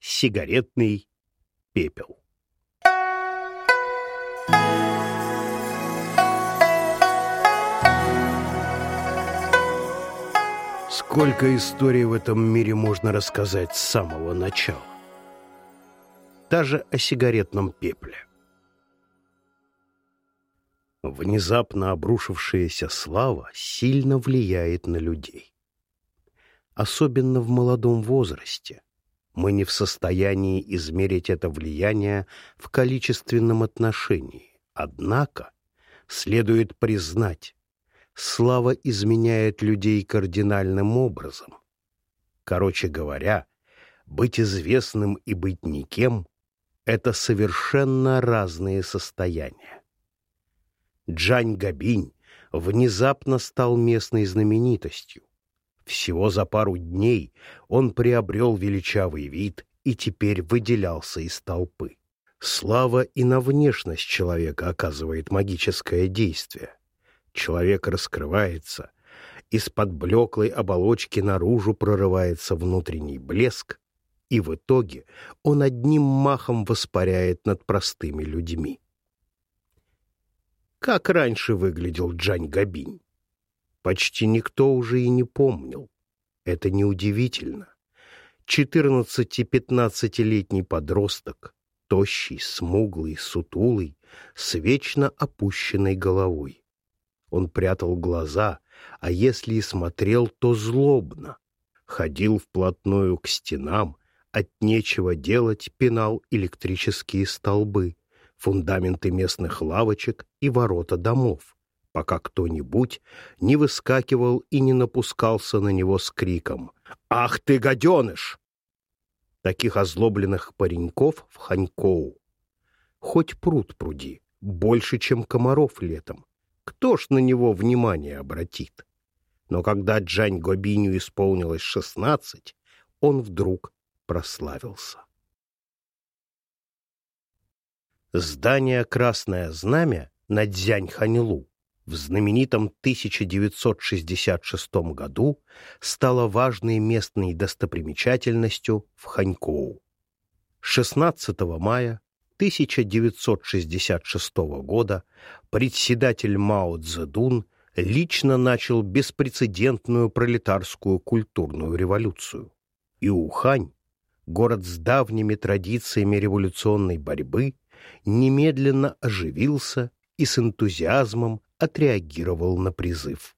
сигаретный пепел. Сколько историй в этом мире можно рассказать с самого начала? Даже о сигаретном пепле. Внезапно обрушившаяся слава сильно влияет на людей. Особенно в молодом возрасте. Мы не в состоянии измерить это влияние в количественном отношении. Однако следует признать, слава изменяет людей кардинальным образом. Короче говоря, быть известным и быть никем — это совершенно разные состояния. Джань Габинь внезапно стал местной знаменитостью. Всего за пару дней он приобрел величавый вид и теперь выделялся из толпы. Слава и на внешность человека оказывает магическое действие. Человек раскрывается, из-под блеклой оболочки наружу прорывается внутренний блеск, и в итоге он одним махом воспаряет над простыми людьми. Как раньше выглядел Джань Габинь? Почти никто уже и не помнил. Это неудивительно. 14-15-летний подросток, тощий, смуглый, сутулый, с вечно опущенной головой. Он прятал глаза, а если и смотрел, то злобно. Ходил вплотную к стенам, от нечего делать пинал электрические столбы, фундаменты местных лавочек и ворота домов, пока кто-нибудь не выскакивал и не напускался на него с криком «Ах ты, гаденыш!» Таких озлобленных пареньков в Ханькоу хоть пруд пруди, больше, чем комаров летом, кто ж на него внимание обратит? Но когда Джань Гобиню исполнилось шестнадцать, он вдруг прославился. Здание «Красное знамя» на Дзянь-Ханилу в знаменитом 1966 году стало важной местной достопримечательностью в Ханькоу. 16 мая 1966 года председатель Мао Цзэдун лично начал беспрецедентную пролетарскую культурную революцию. И Ухань, город с давними традициями революционной борьбы, немедленно оживился и с энтузиазмом отреагировал на призыв.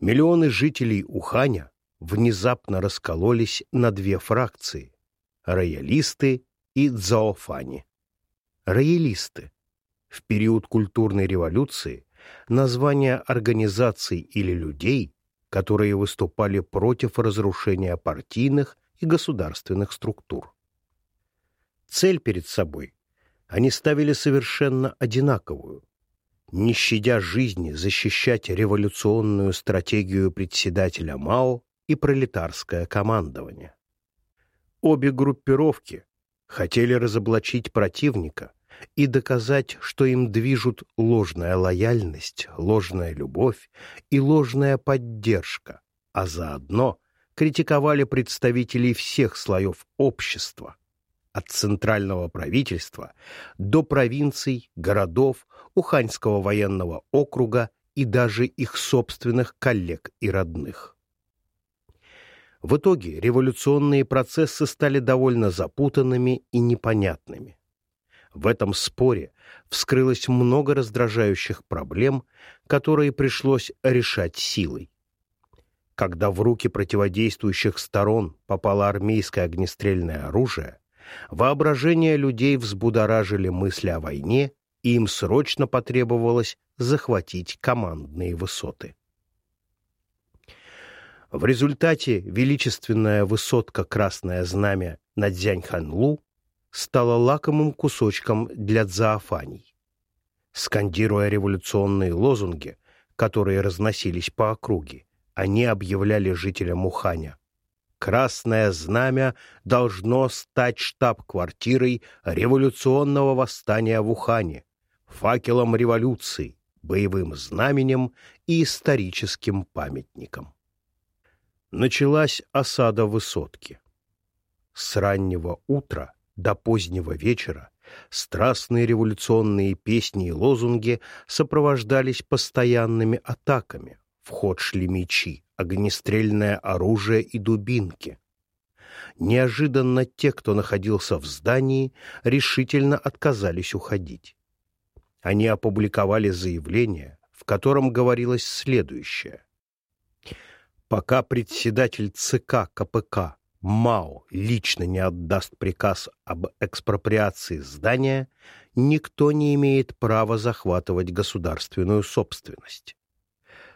Миллионы жителей Уханя внезапно раскололись на две фракции — роялисты и дзаофани роялисты. В период культурной революции название организаций или людей, которые выступали против разрушения партийных и государственных структур. Цель перед собой они ставили совершенно одинаковую не щадя жизни, защищать революционную стратегию председателя Мао и пролетарское командование. Обе группировки хотели разоблачить противника и доказать, что им движут ложная лояльность, ложная любовь и ложная поддержка, а заодно критиковали представителей всех слоев общества, от центрального правительства до провинций, городов, Уханьского военного округа и даже их собственных коллег и родных. В итоге революционные процессы стали довольно запутанными и непонятными. В этом споре вскрылось много раздражающих проблем, которые пришлось решать силой. Когда в руки противодействующих сторон попало армейское огнестрельное оружие, воображение людей взбудоражили мысли о войне, и им срочно потребовалось захватить командные высоты. В результате величественная высотка Красное Знамя на Дзяньханлу стала лакомым кусочком для дзаафаний. Скандируя революционные лозунги, которые разносились по округе, они объявляли жителям Уханя Красное Знамя должно стать штаб-квартирой революционного восстания в Ухане, факелом революции, боевым знаменем и историческим памятником началась осада высотки. С раннего утра до позднего вечера страстные революционные песни и лозунги сопровождались постоянными атаками. В ход шли мечи, огнестрельное оружие и дубинки. Неожиданно те, кто находился в здании, решительно отказались уходить. Они опубликовали заявление, в котором говорилось следующее. Пока председатель ЦК КПК Мао лично не отдаст приказ об экспроприации здания, никто не имеет права захватывать государственную собственность.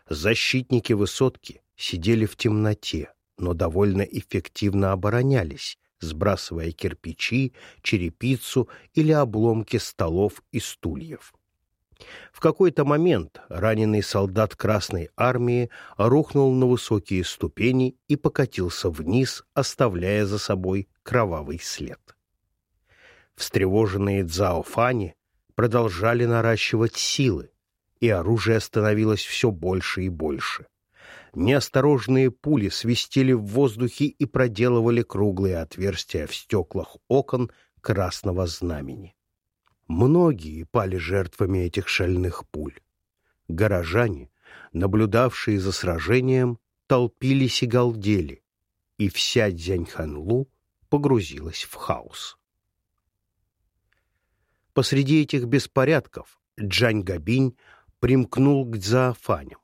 Защитники высотки сидели в темноте, но довольно эффективно оборонялись, сбрасывая кирпичи, черепицу или обломки столов и стульев. В какой-то момент раненый солдат Красной Армии рухнул на высокие ступени и покатился вниз, оставляя за собой кровавый след. Встревоженные Цзаофани продолжали наращивать силы, и оружие становилось все больше и больше. Неосторожные пули свистели в воздухе и проделывали круглые отверстия в стеклах окон красного знамени. Многие пали жертвами этих шальных пуль. Горожане, наблюдавшие за сражением, толпились и галдели, и вся Дзяньханлу погрузилась в хаос. Посреди этих беспорядков Джань Габинь примкнул к Дзаафаням.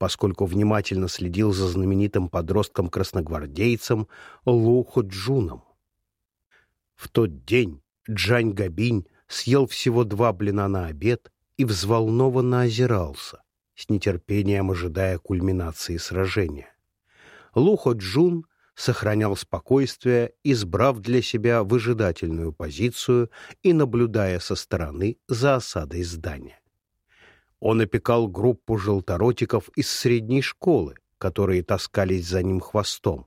Поскольку внимательно следил за знаменитым подростком-красногвардейцем Лу Ходжуном. В тот день Джань Габинь съел всего два блина на обед и взволнованно озирался, с нетерпением ожидая кульминации сражения. Лухо Джун сохранял спокойствие, избрав для себя выжидательную позицию и наблюдая со стороны за осадой здания. Он опекал группу желторотиков из средней школы, которые таскались за ним хвостом,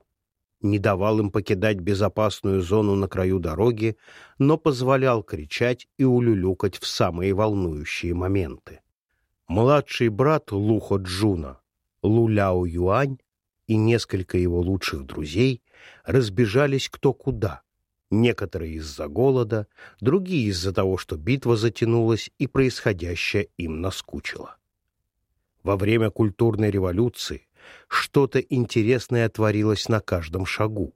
не давал им покидать безопасную зону на краю дороги, но позволял кричать и улюлюкать в самые волнующие моменты. Младший брат Лухо Джуна, Лу Ляо Юань, и несколько его лучших друзей разбежались кто куда, некоторые из-за голода, другие из-за того, что битва затянулась и происходящее им наскучило. Во время культурной революции что-то интересное творилось на каждом шагу.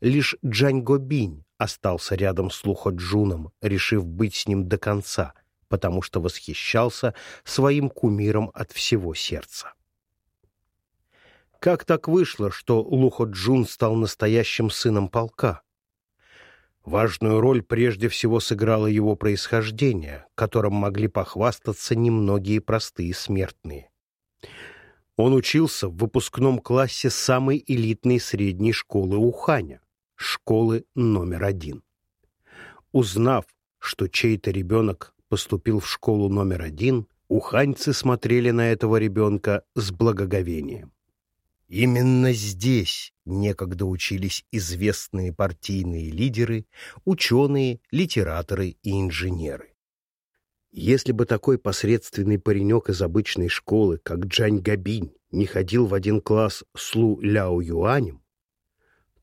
Лишь Джаньго Бинь остался рядом с Лухо-Джуном, решив быть с ним до конца, потому что восхищался своим кумиром от всего сердца. Как так вышло, что Лухо-Джун стал настоящим сыном полка? Важную роль прежде всего сыграло его происхождение, которым могли похвастаться немногие простые смертные. Он учился в выпускном классе самой элитной средней школы Уханя, школы номер один. Узнав, что чей-то ребенок поступил в школу номер один, уханьцы смотрели на этого ребенка с благоговением. Именно здесь некогда учились известные партийные лидеры, ученые, литераторы и инженеры. Если бы такой посредственный паренек из обычной школы, как Джань Габинь, не ходил в один класс с Лу Ляо Юанем,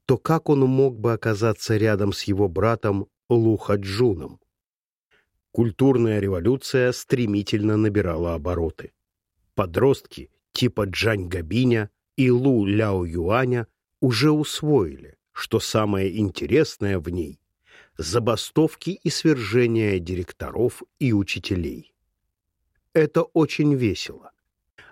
то как он мог бы оказаться рядом с его братом Лу Хаджуном? Культурная революция стремительно набирала обороты. Подростки типа Джань Габиня и Лу Ляо Юаня уже усвоили, что самое интересное в ней забастовки и свержения директоров и учителей. Это очень весело.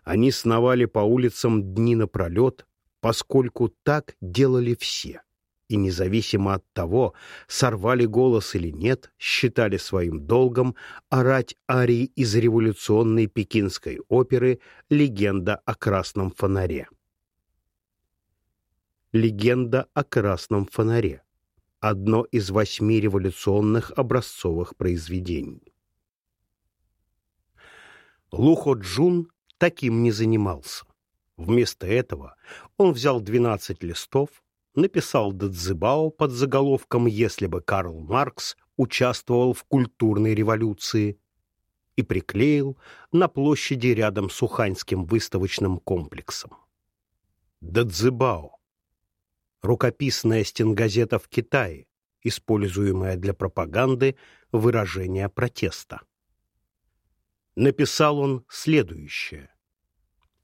Они сновали по улицам дни напролет, поскольку так делали все. И независимо от того, сорвали голос или нет, считали своим долгом орать арии из революционной пекинской оперы «Легенда о красном фонаре». «Легенда о красном фонаре» одно из восьми революционных образцовых произведений. Лухо Джун таким не занимался. Вместо этого он взял 12 листов, написал Дадзибао под заголовком «Если бы Карл Маркс участвовал в культурной революции» и приклеил на площади рядом с Уханьским выставочным комплексом. Дадзибао рукописная стенгазета в Китае, используемая для пропаганды выражения протеста. Написал он следующее.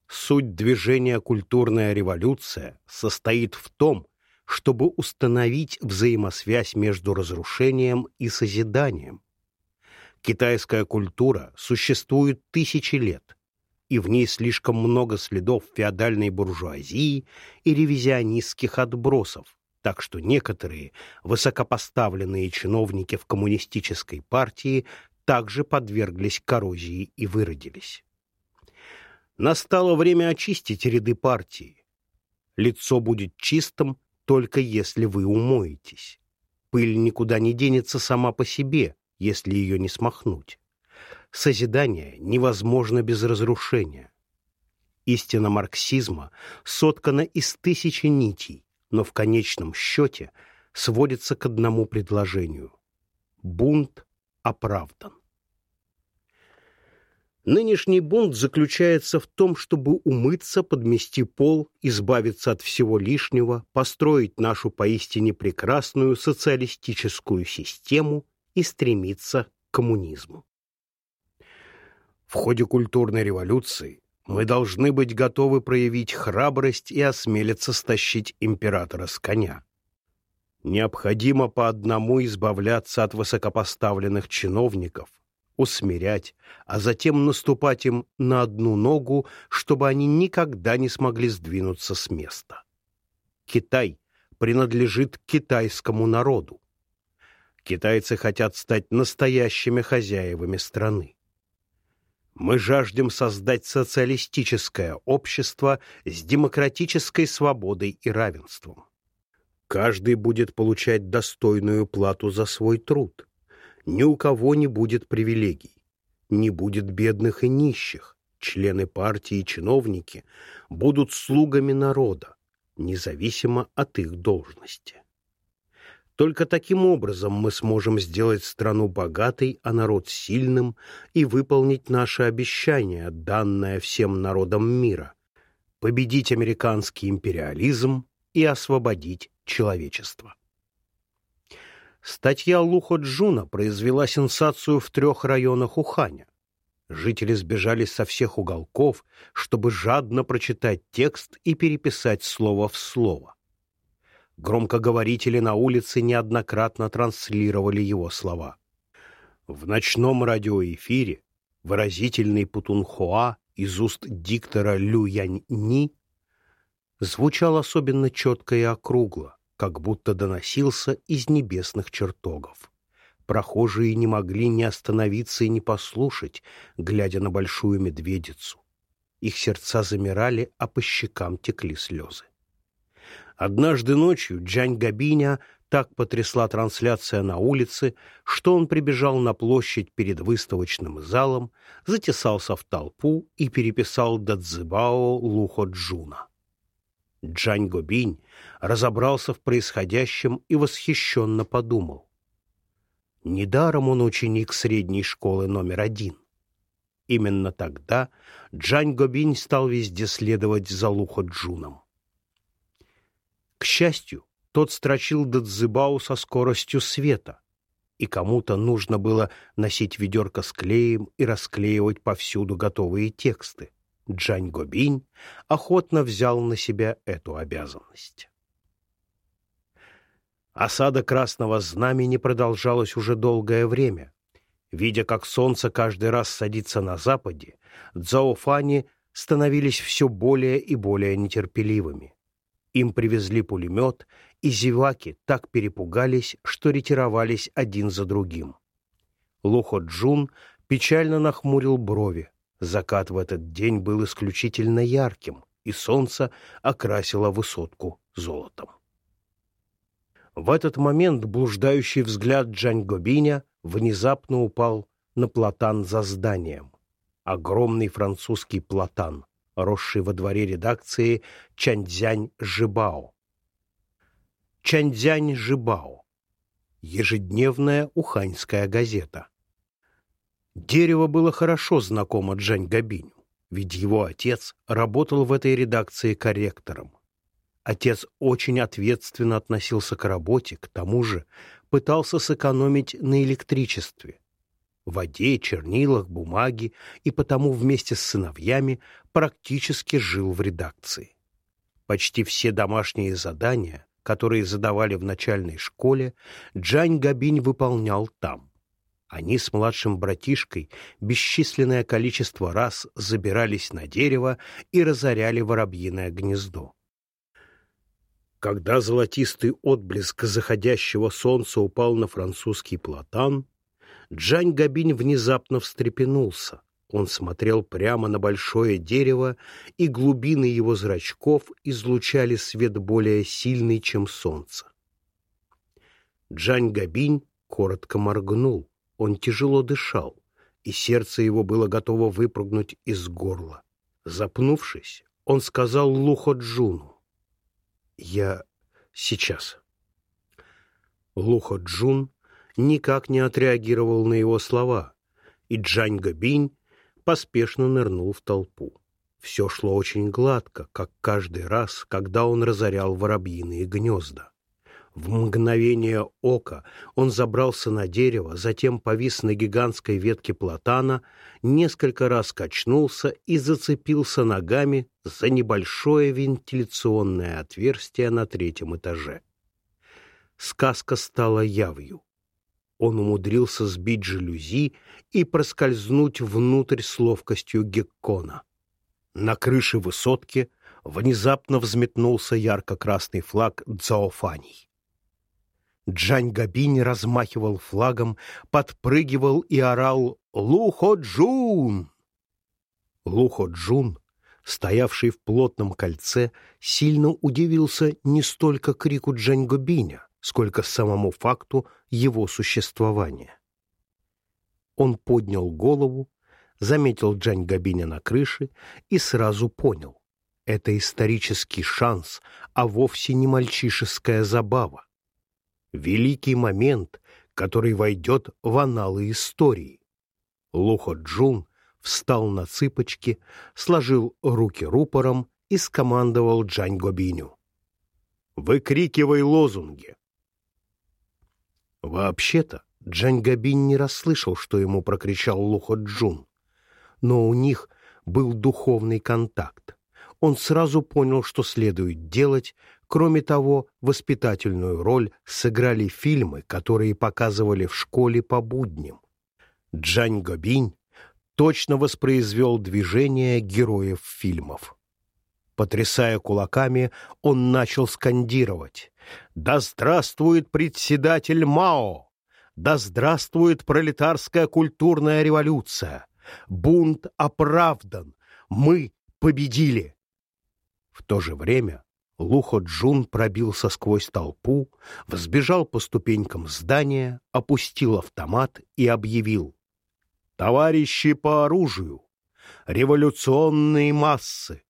Суть движения «Культурная революция» состоит в том, чтобы установить взаимосвязь между разрушением и созиданием. Китайская культура существует тысячи лет, и в ней слишком много следов феодальной буржуазии и ревизионистских отбросов, так что некоторые высокопоставленные чиновники в коммунистической партии также подверглись коррозии и выродились. Настало время очистить ряды партии. Лицо будет чистым, только если вы умоетесь. Пыль никуда не денется сама по себе, если ее не смахнуть. Созидание невозможно без разрушения. Истина марксизма соткана из тысячи нитей, но в конечном счете сводится к одному предложению. Бунт оправдан. Нынешний бунт заключается в том, чтобы умыться, подмести пол, избавиться от всего лишнего, построить нашу поистине прекрасную социалистическую систему и стремиться к коммунизму. В ходе культурной революции мы должны быть готовы проявить храбрость и осмелиться стащить императора с коня. Необходимо по одному избавляться от высокопоставленных чиновников, усмирять, а затем наступать им на одну ногу, чтобы они никогда не смогли сдвинуться с места. Китай принадлежит китайскому народу. Китайцы хотят стать настоящими хозяевами страны. Мы жаждем создать социалистическое общество с демократической свободой и равенством. Каждый будет получать достойную плату за свой труд ни у кого не будет привилегий, не будет бедных и нищих, члены партии и чиновники будут слугами народа, независимо от их должности. Только таким образом мы сможем сделать страну богатой, а народ сильным и выполнить наше обещание, данное всем народам мира – победить американский империализм и освободить человечество. Статья Лухо Джуна произвела сенсацию в трех районах Уханя. Жители сбежались со всех уголков, чтобы жадно прочитать текст и переписать слово в слово. Громкоговорители на улице неоднократно транслировали его слова. В ночном радиоэфире выразительный Путунхуа из уст диктора Лю Янь Ни звучал особенно четко и округло как будто доносился из небесных чертогов. Прохожие не могли ни остановиться и не послушать, глядя на большую медведицу. Их сердца замирали, а по щекам текли слезы. Однажды ночью Джань Габиня так потрясла трансляция на улице, что он прибежал на площадь перед выставочным залом, затесался в толпу и переписал Дадзибао Лухо Джуна. Джань Гобинь разобрался в происходящем и восхищенно подумал. Недаром он ученик средней школы номер один. Именно тогда Джань Гобинь стал везде следовать за Лухо Джуном. К счастью, тот строчил Дадзибау со скоростью света, и кому-то нужно было носить ведерко с клеем и расклеивать повсюду готовые тексты. Джань Гобинь охотно взял на себя эту обязанность. Осада Красного Знамени продолжалась уже долгое время. Видя, как солнце каждый раз садится на западе, Цзаофани становились все более и более нетерпеливыми. Им привезли пулемет, и зеваки так перепугались, что ретировались один за другим. Лухо Джун печально нахмурил брови, Закат в этот день был исключительно ярким, и солнце окрасило высотку золотом. В этот момент блуждающий взгляд Джань Гобиня внезапно упал на платан за зданием. Огромный французский платан, росший во дворе редакции Чаньцзянь Жибао. Чаньцзянь Жибао. Ежедневная уханьская газета. Дерево было хорошо знакомо Джань Габиню, ведь его отец работал в этой редакции корректором. Отец очень ответственно относился к работе, к тому же пытался сэкономить на электричестве, воде, чернилах, бумаге и потому вместе с сыновьями практически жил в редакции. Почти все домашние задания, которые задавали в начальной школе, Джань Габинь выполнял там. Они с младшим братишкой бесчисленное количество раз забирались на дерево и разоряли воробьиное гнездо. Когда золотистый отблеск заходящего солнца упал на французский платан, Джань Габинь внезапно встрепенулся. Он смотрел прямо на большое дерево, и глубины его зрачков излучали свет более сильный, чем солнце. Джань Габинь коротко моргнул. Он тяжело дышал, и сердце его было готово выпрыгнуть из горла. Запнувшись, он сказал Лухо Джуну. «Я сейчас». Лухо Джун никак не отреагировал на его слова, и Джань Габинь поспешно нырнул в толпу. Все шло очень гладко, как каждый раз, когда он разорял воробьиные гнезда. В мгновение ока он забрался на дерево, затем повис на гигантской ветке платана, несколько раз качнулся и зацепился ногами за небольшое вентиляционное отверстие на третьем этаже. Сказка стала явью он умудрился сбить жалюзи и проскользнуть внутрь с ловкостью Геккона. На крыше высотки внезапно взметнулся ярко-красный флаг Дзаофаний. Джань Габинь размахивал флагом, подпрыгивал и орал «Лухо-Джун!». Лухо-Джун, стоявший в плотном кольце, сильно удивился не столько крику Джань Габиня, сколько самому факту его существования. Он поднял голову, заметил Джань Габиня на крыше и сразу понял — это исторический шанс, а вовсе не мальчишеская забава. Великий момент, который войдет в аналы истории. Лухо Джун встал на цыпочки, сложил руки рупором и скомандовал Джань Гобиню. «Выкрикивай лозунги! Вообще-то Джань Габин не расслышал, что ему прокричал Лухо Джун. Но у них был духовный контакт. Он сразу понял, что следует делать. Кроме того, воспитательную роль сыграли фильмы, которые показывали в школе по будням. Джань Габинь точно воспроизвел движение героев фильмов. Потрясая кулаками, он начал скандировать «Да здравствует председатель Мао! Да здравствует пролетарская культурная революция! Бунт оправдан! Мы победили!» В то же время Лухо Джун пробился сквозь толпу, взбежал по ступенькам здания, опустил автомат и объявил «Товарищи по оружию! Революционные массы!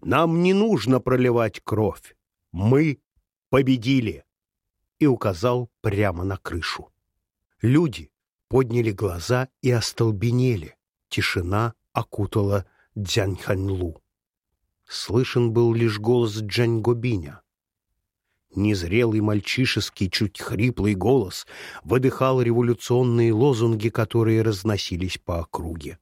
Нам не нужно проливать кровь. Мы победили!» И указал прямо на крышу. Люди подняли глаза и остолбенели. Тишина окутала Дзяньханьлу. Слышен был лишь голос Джаньгобиня. Незрелый мальчишеский, чуть хриплый голос выдыхал революционные лозунги, которые разносились по округе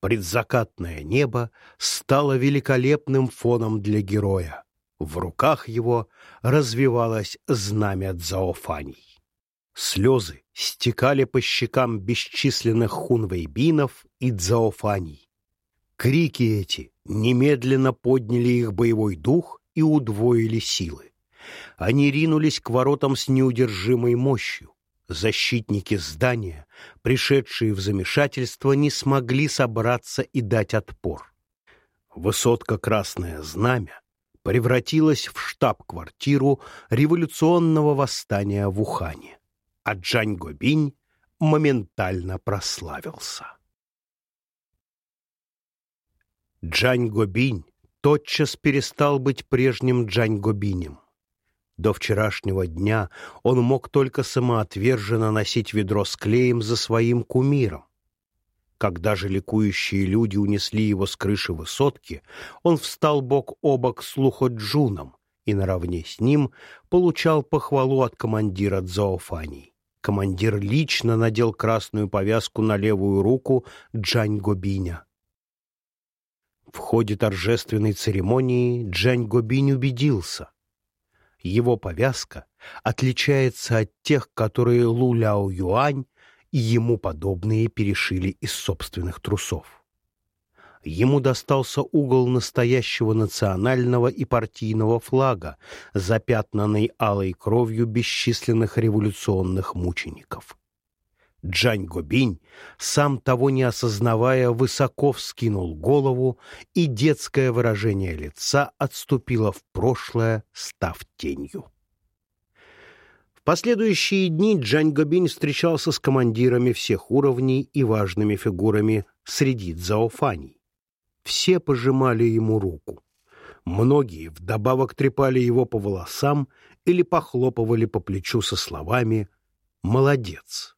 предзакатное небо стало великолепным фоном для героя. В руках его развивалось знамя дзаофаний. Слезы стекали по щекам бесчисленных хунвейбинов и дзаофаний. Крики эти немедленно подняли их боевой дух и удвоили силы. Они ринулись к воротам с неудержимой мощью. Защитники здания, пришедшие в замешательство, не смогли собраться и дать отпор. Высотка «Красное Знамя» превратилась в штаб-квартиру революционного восстания в Ухане, а Джань Гобинь моментально прославился. Джань Гобинь тотчас перестал быть прежним Джань Гобинем. До вчерашнего дня он мог только самоотверженно носить ведро с клеем за своим кумиром. Когда же ликующие люди унесли его с крыши высотки, он встал бок о бок с Луходжуном и наравне с ним получал похвалу от командира Дзоофани. Командир лично надел красную повязку на левую руку Джань Гобиня. В ходе торжественной церемонии Джань Гобинь убедился. Его повязка отличается от тех, которые Лу Ляо Юань и ему подобные перешили из собственных трусов ему достался угол настоящего национального и партийного флага, запятнанный алой кровью бесчисленных революционных мучеников. Джань Гобинь, сам того не осознавая, высоко вскинул голову, и детское выражение лица отступило в прошлое, став тенью. Последующие дни Джань Гобинь встречался с командирами всех уровней и важными фигурами среди дзаофаней. Все пожимали ему руку. Многие вдобавок трепали его по волосам или похлопывали по плечу со словами «Молодец».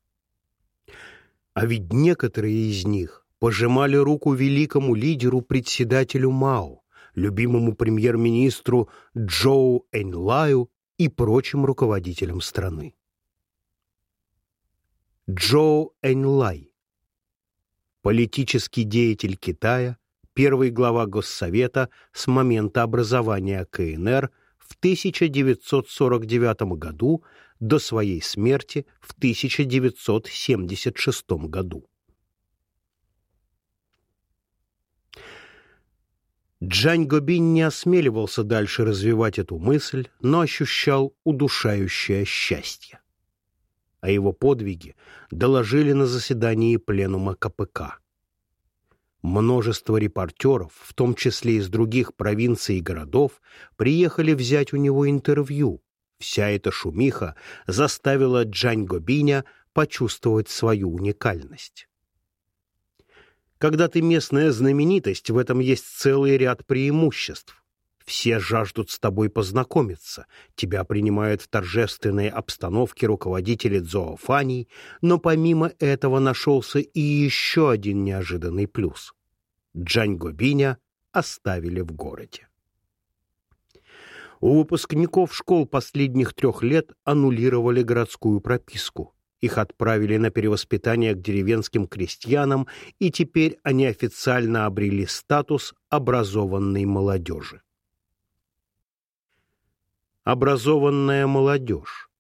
А ведь некоторые из них пожимали руку великому лидеру, председателю Мао, любимому премьер-министру Джоу Эньлаю и прочим руководителям страны. Джоу Эньлай, политический деятель Китая, первый глава Госсовета с момента образования КНР в 1949 году до своей смерти в 1976 году. Джань Гобин не осмеливался дальше развивать эту мысль, но ощущал удушающее счастье. О его подвиге доложили на заседании Пленума КПК. Множество репортеров, в том числе из других провинций и городов, приехали взять у него интервью. Вся эта шумиха заставила Джань Гобиня почувствовать свою уникальность. Когда ты местная знаменитость, в этом есть целый ряд преимуществ. Все жаждут с тобой познакомиться, тебя принимают в торжественной обстановке руководители зоофаний, но помимо этого нашелся и еще один неожиданный плюс. Джань Гобиня оставили в городе. У выпускников школ последних трех лет аннулировали городскую прописку. Их отправили на перевоспитание к деревенским крестьянам, и теперь они официально обрели статус образованной молодежи образованная молодежь.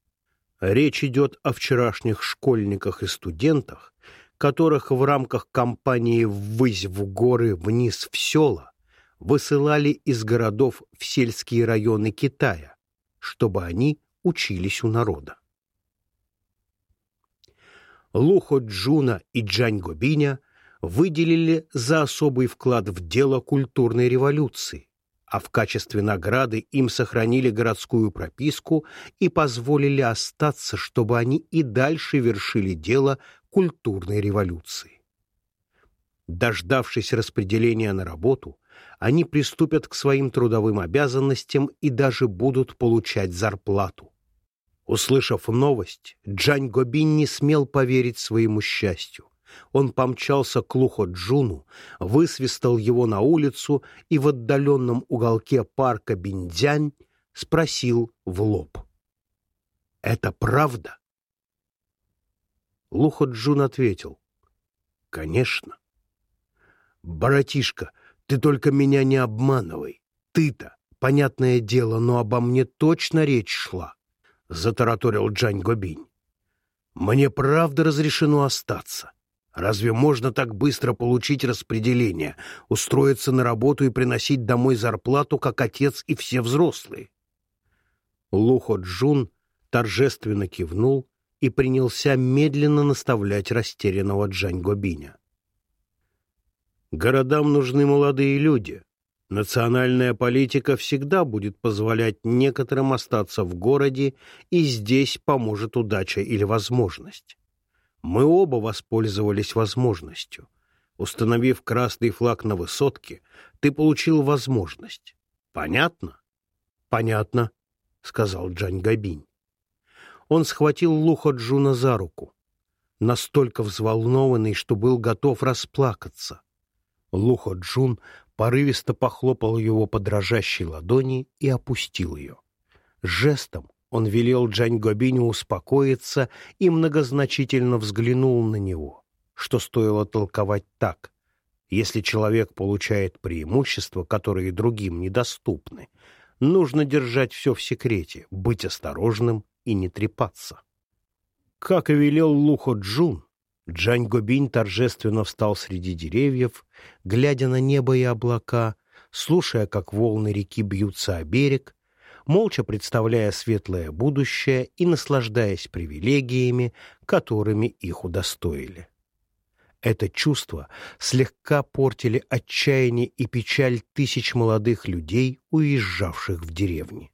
Речь идет о вчерашних школьниках и студентах, которых в рамках кампании «Ввысь в горы, вниз в села» высылали из городов в сельские районы Китая, чтобы они учились у народа. Лухо Джуна и Джань Гобиня выделили за особый вклад в дело культурной революции, а в качестве награды им сохранили городскую прописку и позволили остаться, чтобы они и дальше вершили дело культурной революции. Дождавшись распределения на работу, они приступят к своим трудовым обязанностям и даже будут получать зарплату. Услышав новость, Джань Гобин не смел поверить своему счастью. Он помчался к Лухо-Джуну, высвистал его на улицу и в отдаленном уголке парка Биндзянь спросил в лоб. «Это правда?» Лухо-Джун ответил. «Конечно». «Братишка, ты только меня не обманывай. Ты-то, понятное дело, но обо мне точно речь шла», — затараторил Джань Гобинь. «Мне правда разрешено остаться. Разве можно так быстро получить распределение, устроиться на работу и приносить домой зарплату, как отец и все взрослые? Лухо Джун торжественно кивнул и принялся медленно наставлять растерянного Джань Гобиня. Городам нужны молодые люди. Национальная политика всегда будет позволять некоторым остаться в городе, и здесь поможет удача или возможность. Мы оба воспользовались возможностью. Установив красный флаг на высотке, ты получил возможность. Понятно? Понятно, сказал Джань Гобинь. Он схватил Лухо Джуна за руку, настолько взволнованный, что был готов расплакаться. Лухо Джун порывисто похлопал его по дрожащей ладони и опустил ее. Жестом он велел Джань Гобиню успокоиться и многозначительно взглянул на него, что стоило толковать так. Если человек получает преимущества, которые другим недоступны, нужно держать все в секрете, быть осторожным и не трепаться. Как и велел Лухо Джун, Джань Гобинь торжественно встал среди деревьев, глядя на небо и облака, слушая, как волны реки бьются о берег, молча представляя светлое будущее и наслаждаясь привилегиями, которыми их удостоили. Это чувство слегка портили отчаяние и печаль тысяч молодых людей, уезжавших в деревни.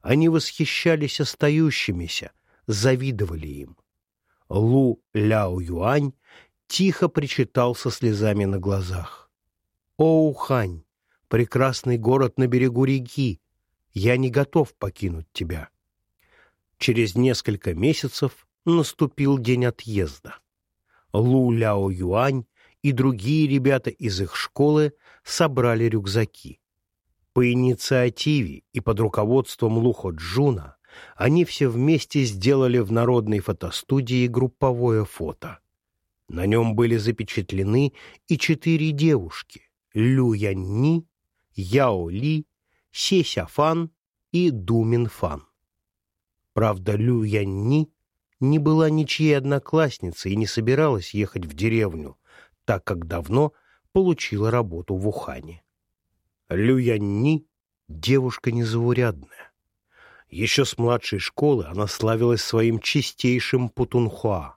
Они восхищались остающимися, завидовали им. Лу Ляо Юань тихо причитал со слезами на глазах. «О, Ухань, прекрасный город на берегу реки, я не готов покинуть тебя. Через несколько месяцев наступил день отъезда. Лу Ляо Юань и другие ребята из их школы собрали рюкзаки. По инициативе и под руководством Лухо Джуна они все вместе сделали в народной фотостудии групповое фото. На нем были запечатлены и четыре девушки — Лю Янни, Яо Ли Се Сяфан и Ду Минфан. Правда, Лю Янни не была ничьей одноклассницей и не собиралась ехать в деревню, так как давно получила работу в Ухане. Лю Янни — девушка незаурядная. Еще с младшей школы она славилась своим чистейшим путунхуа.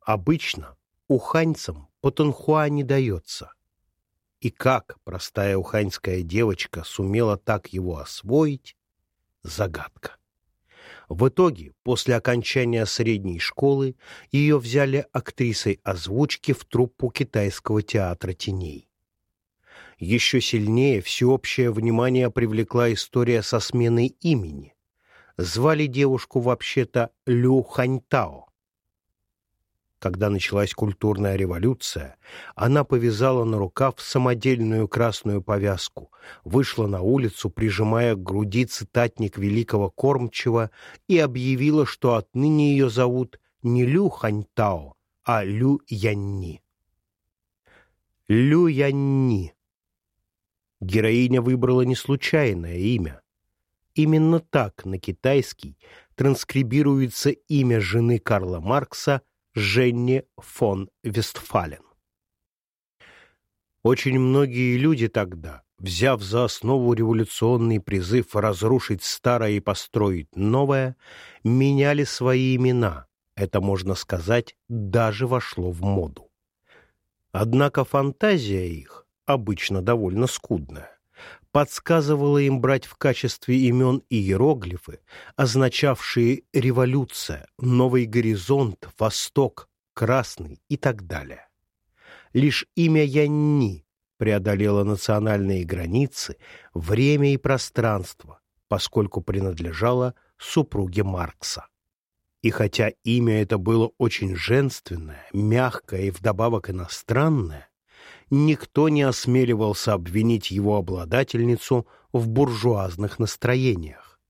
Обычно уханьцам путунхуа не дается — и как простая уханьская девочка сумела так его освоить — загадка. В итоге, после окончания средней школы, ее взяли актрисой озвучки в труппу китайского театра теней. Еще сильнее всеобщее внимание привлекла история со сменой имени. Звали девушку вообще-то Лю Ханьтао. Когда началась культурная революция, она повязала на рукав самодельную красную повязку, вышла на улицу, прижимая к груди цитатник великого кормчего, и объявила, что отныне ее зовут не Лю Ханьтао, а Лю Янни. Лю Янни. Героиня выбрала не случайное имя. Именно так на китайский транскрибируется имя жены Карла Маркса – Женни фон Вестфален. Очень многие люди тогда, взяв за основу революционный призыв разрушить старое и построить новое, меняли свои имена. Это, можно сказать, даже вошло в моду. Однако фантазия их, обычно довольно скудная, подсказывала им брать в качестве имен иероглифы, означавшие революция, новый горизонт, восток, красный и так далее. Лишь имя Янни преодолело национальные границы, время и пространство, поскольку принадлежало супруге Маркса. И хотя имя это было очень женственное, мягкое и вдобавок иностранное, никто не осмеливался обвинить его обладательницу в буржуазных настроениях.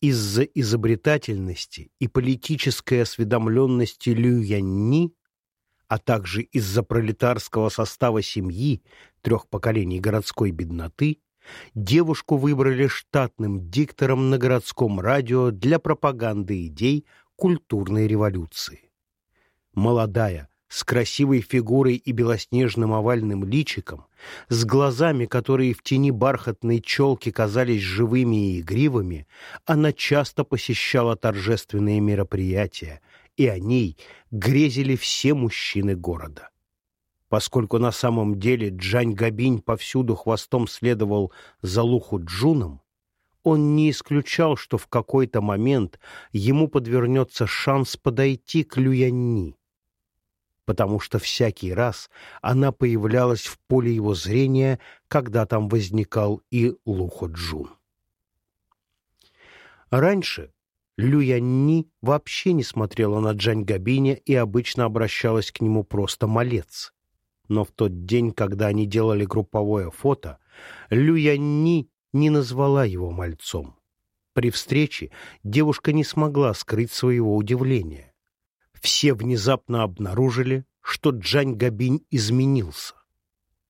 Из-за изобретательности и политической осведомленности Лю Янни, а также из-за пролетарского состава семьи трех поколений городской бедноты, девушку выбрали штатным диктором на городском радио для пропаганды идей культурной революции. Молодая, с красивой фигурой и белоснежным овальным личиком, с глазами, которые в тени бархатной челки казались живыми и игривыми, она часто посещала торжественные мероприятия, и о ней грезили все мужчины города. Поскольку на самом деле Джань Габинь повсюду хвостом следовал за Луху Джуном, он не исключал, что в какой-то момент ему подвернется шанс подойти к Люянни потому что всякий раз она появлялась в поле его зрения, когда там возникал и Лухо-Джун. Раньше Люянни вообще не смотрела на Джань Габиня и обычно обращалась к нему просто малец. Но в тот день, когда они делали групповое фото, Лю Янни не назвала его мальцом. При встрече девушка не смогла скрыть своего удивления. Все внезапно обнаружили, что Джань Габинь изменился.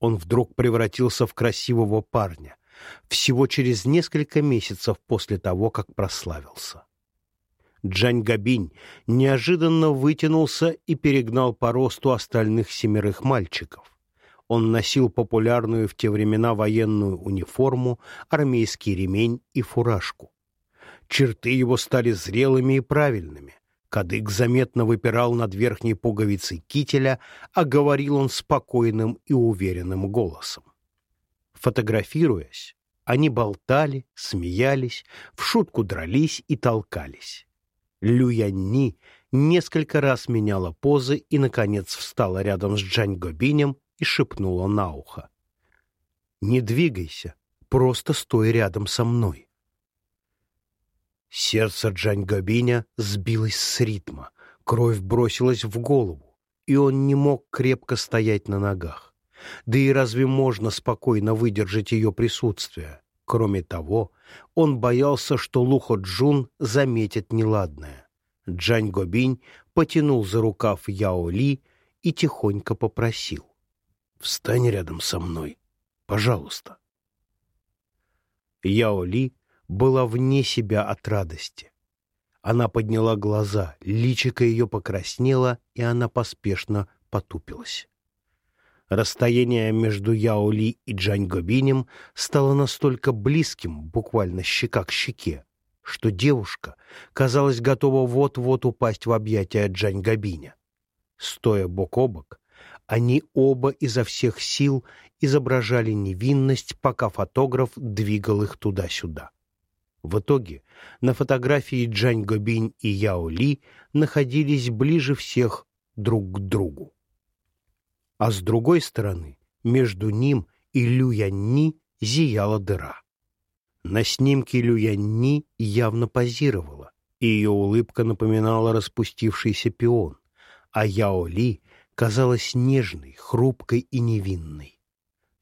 Он вдруг превратился в красивого парня, всего через несколько месяцев после того, как прославился. Джань Габинь неожиданно вытянулся и перегнал по росту остальных семерых мальчиков. Он носил популярную в те времена военную униформу, армейский ремень и фуражку. Черты его стали зрелыми и правильными. Кадык заметно выпирал над верхней пуговицей кителя, а говорил он спокойным и уверенным голосом. Фотографируясь, они болтали, смеялись, в шутку дрались и толкались. Люянни несколько раз меняла позы и, наконец, встала рядом с Джань Гобинем и шепнула на ухо. «Не двигайся, просто стой рядом со мной». Сердце Джань Гобиня сбилось с ритма, кровь бросилась в голову, и он не мог крепко стоять на ногах. Да и разве можно спокойно выдержать ее присутствие? Кроме того, он боялся, что Лухо Джун заметит неладное. Джань Гобинь потянул за рукав Яо Ли и тихонько попросил. «Встань рядом со мной, пожалуйста». Яо Ли была вне себя от радости. Она подняла глаза, личико ее покраснело, и она поспешно потупилась. Расстояние между Яоли и Джань-Гобинем стало настолько близким, буквально щека к щеке, что девушка, казалось, готова вот-вот упасть в объятия Джань-Гобиня. Стоя бок о бок, они оба изо всех сил изображали невинность, пока фотограф двигал их туда-сюда. В итоге на фотографии Джань Гобинь и Яо Ли находились ближе всех друг к другу а с другой стороны, между ним и Люянни зияла дыра. На снимке Люянни явно позировала, и ее улыбка напоминала распустившийся пион, а Яо Ли казалась нежной, хрупкой и невинной.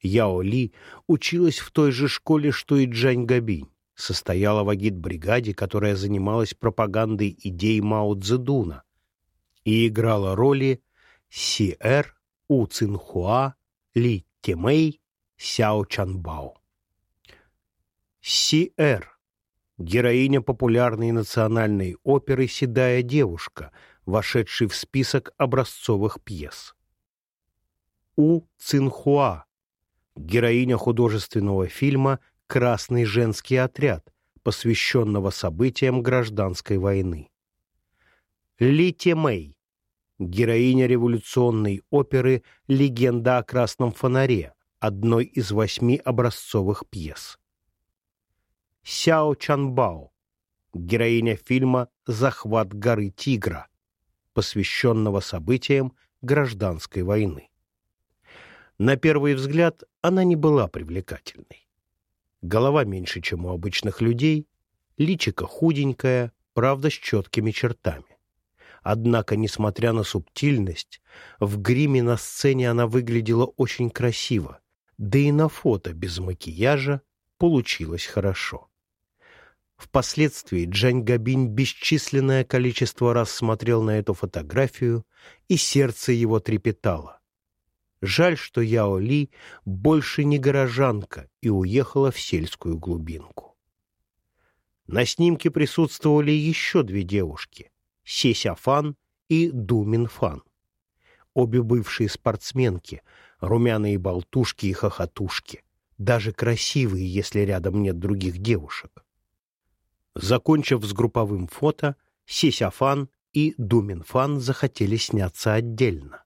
Яо Ли училась в той же школе, что и Джань Габинь, состояла в агит-бригаде, которая занималась пропагандой идей Мао Цзэдуна и играла роли Си-Эр у Цинхуа, Ли Темэй, Сяо Чанбао. Си-Эр, героиня популярной национальной оперы «Седая девушка», вошедшей в список образцовых пьес. У Цинхуа, героиня художественного фильма «Красный женский отряд», посвященного событиям гражданской войны. Ли Темэй, героиня революционной оперы «Легенда о красном фонаре», одной из восьми образцовых пьес. Сяо Чанбао, героиня фильма «Захват горы Тигра», посвященного событиям гражданской войны. На первый взгляд она не была привлекательной. Голова меньше, чем у обычных людей, личико худенькое, правда, с четкими чертами. Однако, несмотря на субтильность, в гриме на сцене она выглядела очень красиво, да и на фото без макияжа получилось хорошо. Впоследствии Джань Габинь бесчисленное количество раз смотрел на эту фотографию, и сердце его трепетало. Жаль, что Яо Ли больше не горожанка и уехала в сельскую глубинку. На снимке присутствовали еще две девушки Сесяфан и Думинфан. Обе бывшие спортсменки, румяные болтушки и хохотушки, даже красивые, если рядом нет других девушек. Закончив с групповым фото, Сесяфан и Думинфан захотели сняться отдельно.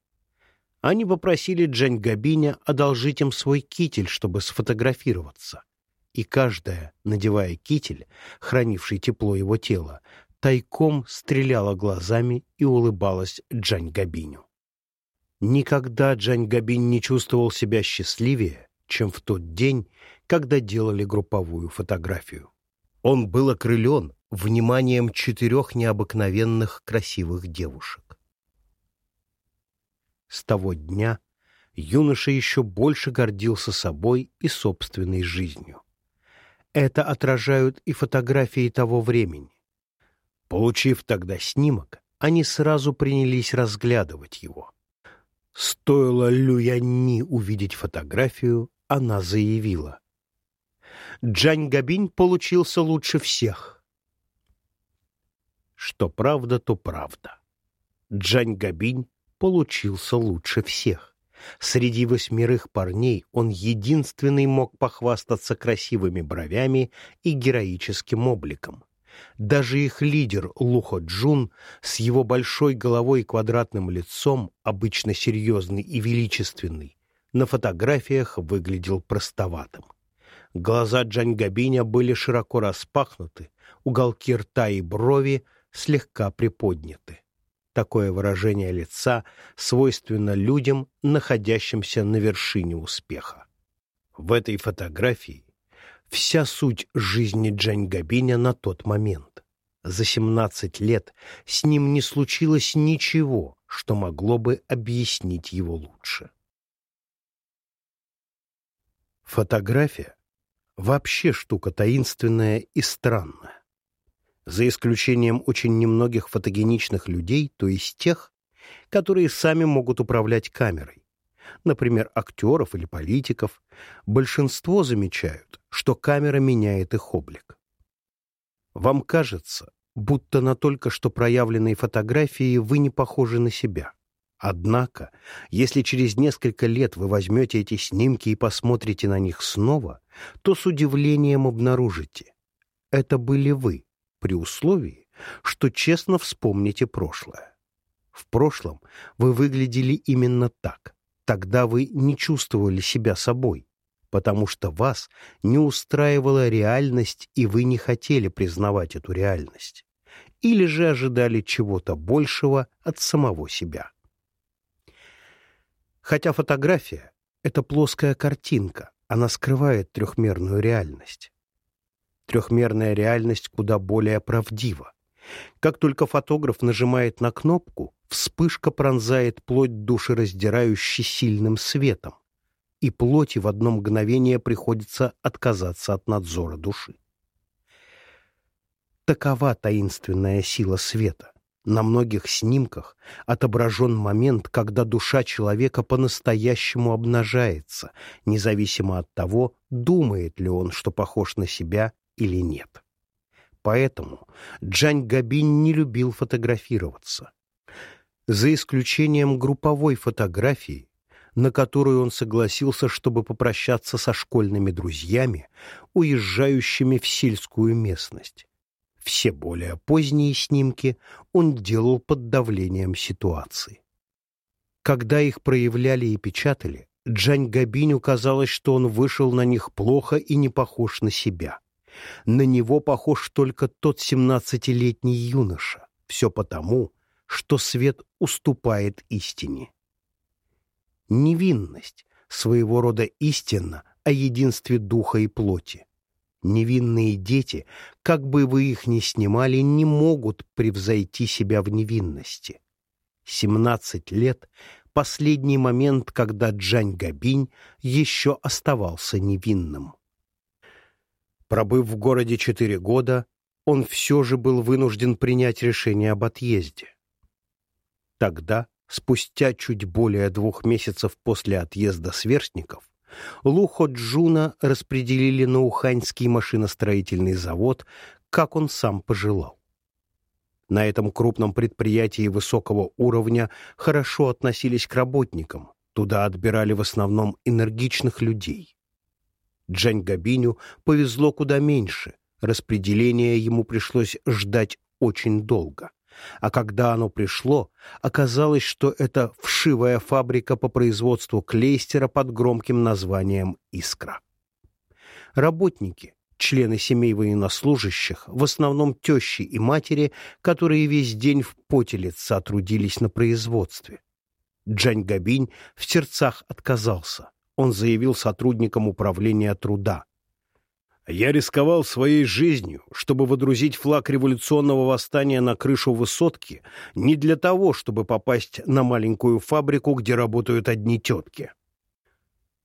Они попросили Джань Габиня одолжить им свой китель, чтобы сфотографироваться. И каждая, надевая китель, хранивший тепло его тела, тайком стреляла глазами и улыбалась Джань Габиню. Никогда Джань Габинь не чувствовал себя счастливее, чем в тот день, когда делали групповую фотографию. Он был окрылен вниманием четырех необыкновенных красивых девушек. С того дня юноша еще больше гордился собой и собственной жизнью. Это отражают и фотографии того времени. Получив тогда снимок, они сразу принялись разглядывать его. Стоило Люяни увидеть фотографию, она заявила. «Джань Габинь получился лучше всех». Что правда, то правда. Джань Габинь получился лучше всех. Среди восьмерых парней он единственный мог похвастаться красивыми бровями и героическим обликом. Даже их лидер Лухо Джун с его большой головой и квадратным лицом, обычно серьезный и величественный, на фотографиях выглядел простоватым. Глаза Джангабиня были широко распахнуты, уголки рта и брови слегка приподняты. Такое выражение лица свойственно людям, находящимся на вершине успеха. В этой фотографии вся суть жизни Джаньгабиня на тот момент. За 17 лет с ним не случилось ничего, что могло бы объяснить его лучше. Фотография вообще штука таинственная и странная. За исключением очень немногих фотогеничных людей, то есть тех, которые сами могут управлять камерой например, актеров или политиков, большинство замечают, что камера меняет их облик. Вам кажется, будто на только что проявленной фотографии вы не похожи на себя. Однако, если через несколько лет вы возьмете эти снимки и посмотрите на них снова, то с удивлением обнаружите. Это были вы, при условии, что честно вспомните прошлое. В прошлом вы выглядели именно так. Тогда вы не чувствовали себя собой, потому что вас не устраивала реальность, и вы не хотели признавать эту реальность. Или же ожидали чего-то большего от самого себя. Хотя фотография — это плоская картинка, она скрывает трехмерную реальность. Трехмерная реальность куда более правдива. Как только фотограф нажимает на кнопку, вспышка пронзает плоть душераздирающей сильным светом, и плоти в одно мгновение приходится отказаться от надзора души. Такова таинственная сила света. На многих снимках отображен момент, когда душа человека по-настоящему обнажается, независимо от того, думает ли он, что похож на себя или нет. Поэтому Джань Габин не любил фотографироваться. За исключением групповой фотографии, на которую он согласился, чтобы попрощаться со школьными друзьями, уезжающими в сельскую местность. Все более поздние снимки он делал под давлением ситуации. Когда их проявляли и печатали, Джань Габиню казалось, что он вышел на них плохо и не похож на себя. На него похож только тот семнадцатилетний юноша. Все потому, что свет уступает истине. Невинность — своего рода истина о единстве духа и плоти. Невинные дети, как бы вы их ни снимали, не могут превзойти себя в невинности. Семнадцать лет — последний момент, когда Джань Габинь еще оставался невинным. Пробыв в городе четыре года, он все же был вынужден принять решение об отъезде. Тогда, спустя чуть более двух месяцев после отъезда сверстников, Лухо Джуна распределили на Уханьский машиностроительный завод, как он сам пожелал. На этом крупном предприятии высокого уровня хорошо относились к работникам, туда отбирали в основном энергичных людей. Джань Габиню повезло куда меньше, распределение ему пришлось ждать очень долго. А когда оно пришло, оказалось, что это вшивая фабрика по производству клейстера под громким названием «Искра». Работники, члены семей военнослужащих, в основном тещи и матери, которые весь день в поте лица трудились на производстве. Джань Габинь в сердцах отказался он заявил сотрудникам управления труда. «Я рисковал своей жизнью, чтобы водрузить флаг революционного восстания на крышу высотки не для того, чтобы попасть на маленькую фабрику, где работают одни тетки.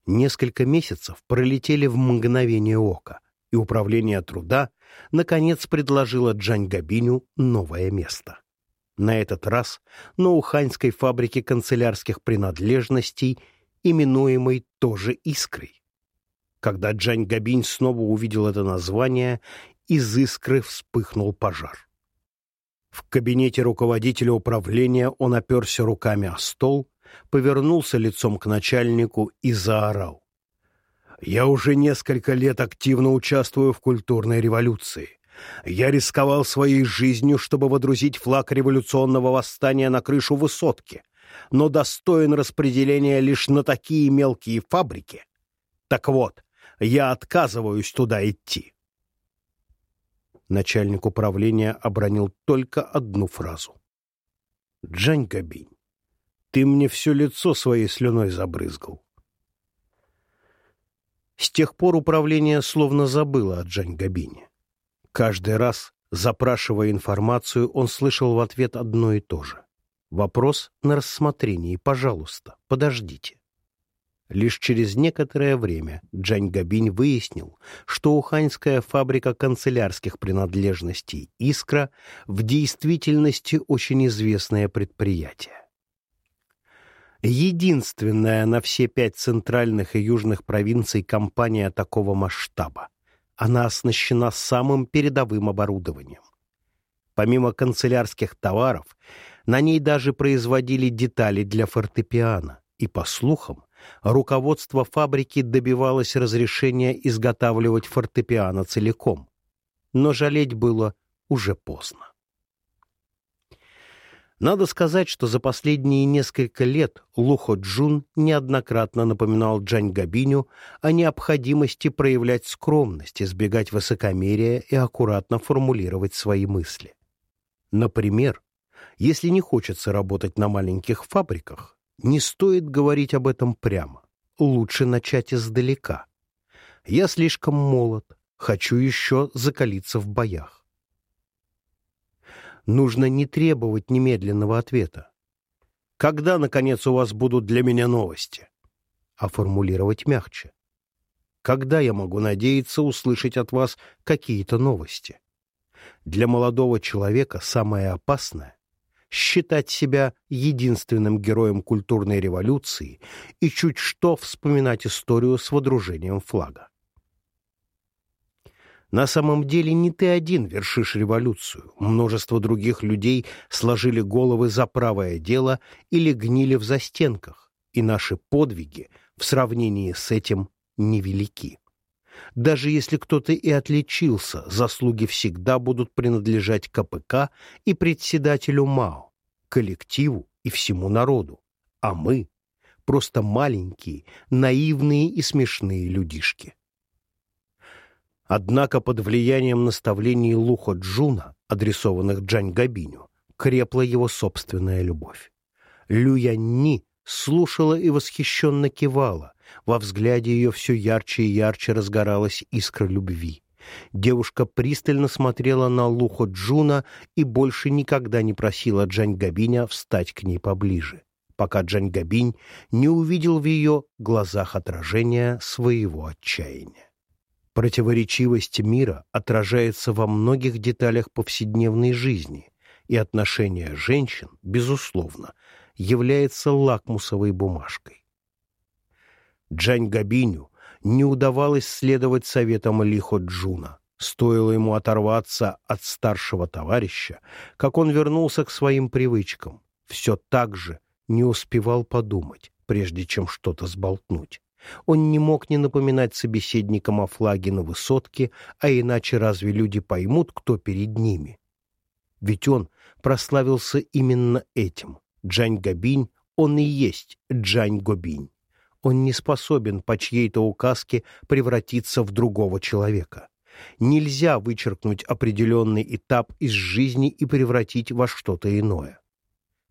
Несколько месяцев пролетели в мгновение ока, и управление труда наконец предложило Джань Габиню новое место. На этот раз на Уханьской фабрике канцелярских принадлежностей, именуемой тоже «Искрой». Когда Джань Габинь снова увидел это название, из искры вспыхнул пожар. В кабинете руководителя управления он оперся руками о стол, повернулся лицом к начальнику и заорал. «Я уже несколько лет активно участвую в культурной революции. Я рисковал своей жизнью, чтобы водрузить флаг революционного восстания на крышу высотки, но достоин распределения лишь на такие мелкие фабрики. Так вот, я отказываюсь туда идти. Начальник управления обронил только одну фразу. «Джань Габинь, ты мне все лицо своей слюной забрызгал». С тех пор управление словно забыло о Джань Габине. Каждый раз, запрашивая информацию, он слышал в ответ одно и то же. Вопрос на рассмотрение, пожалуйста, подождите. Лишь через некоторое время Джань Габинь выяснил, что уханьская фабрика канцелярских принадлежностей «Искра» в действительности очень известное предприятие. Единственная на все пять центральных и южных провинций компания такого масштаба. Она оснащена самым передовым оборудованием. Помимо канцелярских товаров, на ней даже производили детали для фортепиано, и, по слухам, руководство фабрики добивалось разрешения изготавливать фортепиано целиком. Но жалеть было уже поздно. Надо сказать, что за последние несколько лет Лухо Джун неоднократно напоминал Джань Габиню о необходимости проявлять скромность, избегать высокомерия и аккуратно формулировать свои мысли. Например, если не хочется работать на маленьких фабриках, не стоит говорить об этом прямо. Лучше начать издалека. Я слишком молод, хочу еще закалиться в боях нужно не требовать немедленного ответа. Когда, наконец, у вас будут для меня новости? А формулировать мягче. Когда я могу надеяться услышать от вас какие-то новости? Для молодого человека самое опасное — считать себя единственным героем культурной революции и чуть что вспоминать историю с водружением флага. На самом деле не ты один вершишь революцию. Множество других людей сложили головы за правое дело или гнили в застенках, и наши подвиги в сравнении с этим невелики. Даже если кто-то и отличился, заслуги всегда будут принадлежать КПК и председателю МАО, коллективу и всему народу, а мы — просто маленькие, наивные и смешные людишки. Однако под влиянием наставлений Лухо Джуна, адресованных Джань Габиню, крепла его собственная любовь. Люя Ни слушала и восхищенно кивала, во взгляде ее все ярче и ярче разгоралась искра любви. Девушка пристально смотрела на Лухо Джуна и больше никогда не просила Джань Габиня встать к ней поближе, пока Джань Габинь не увидел в ее глазах отражение своего отчаяния. Противоречивость мира отражается во многих деталях повседневной жизни, и отношение женщин, безусловно, является лакмусовой бумажкой. Джань Габиню не удавалось следовать советам Лихо Джуна. Стоило ему оторваться от старшего товарища, как он вернулся к своим привычкам. Все так же не успевал подумать, прежде чем что-то сболтнуть. Он не мог не напоминать собеседникам о флаге на высотке, а иначе разве люди поймут, кто перед ними? Ведь он прославился именно этим. Джань Габинь, он и есть Джань Гобинь. Он не способен по чьей-то указке превратиться в другого человека. Нельзя вычеркнуть определенный этап из жизни и превратить во что-то иное.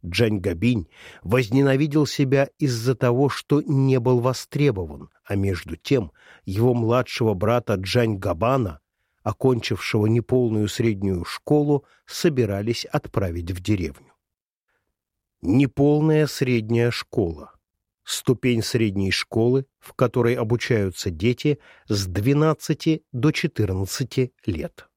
Джань Габинь возненавидел себя из-за того, что не был востребован, а между тем его младшего брата Джань Габана, окончившего неполную среднюю школу, собирались отправить в деревню. Неполная средняя школа. Ступень средней школы, в которой обучаются дети с 12 до 14 лет.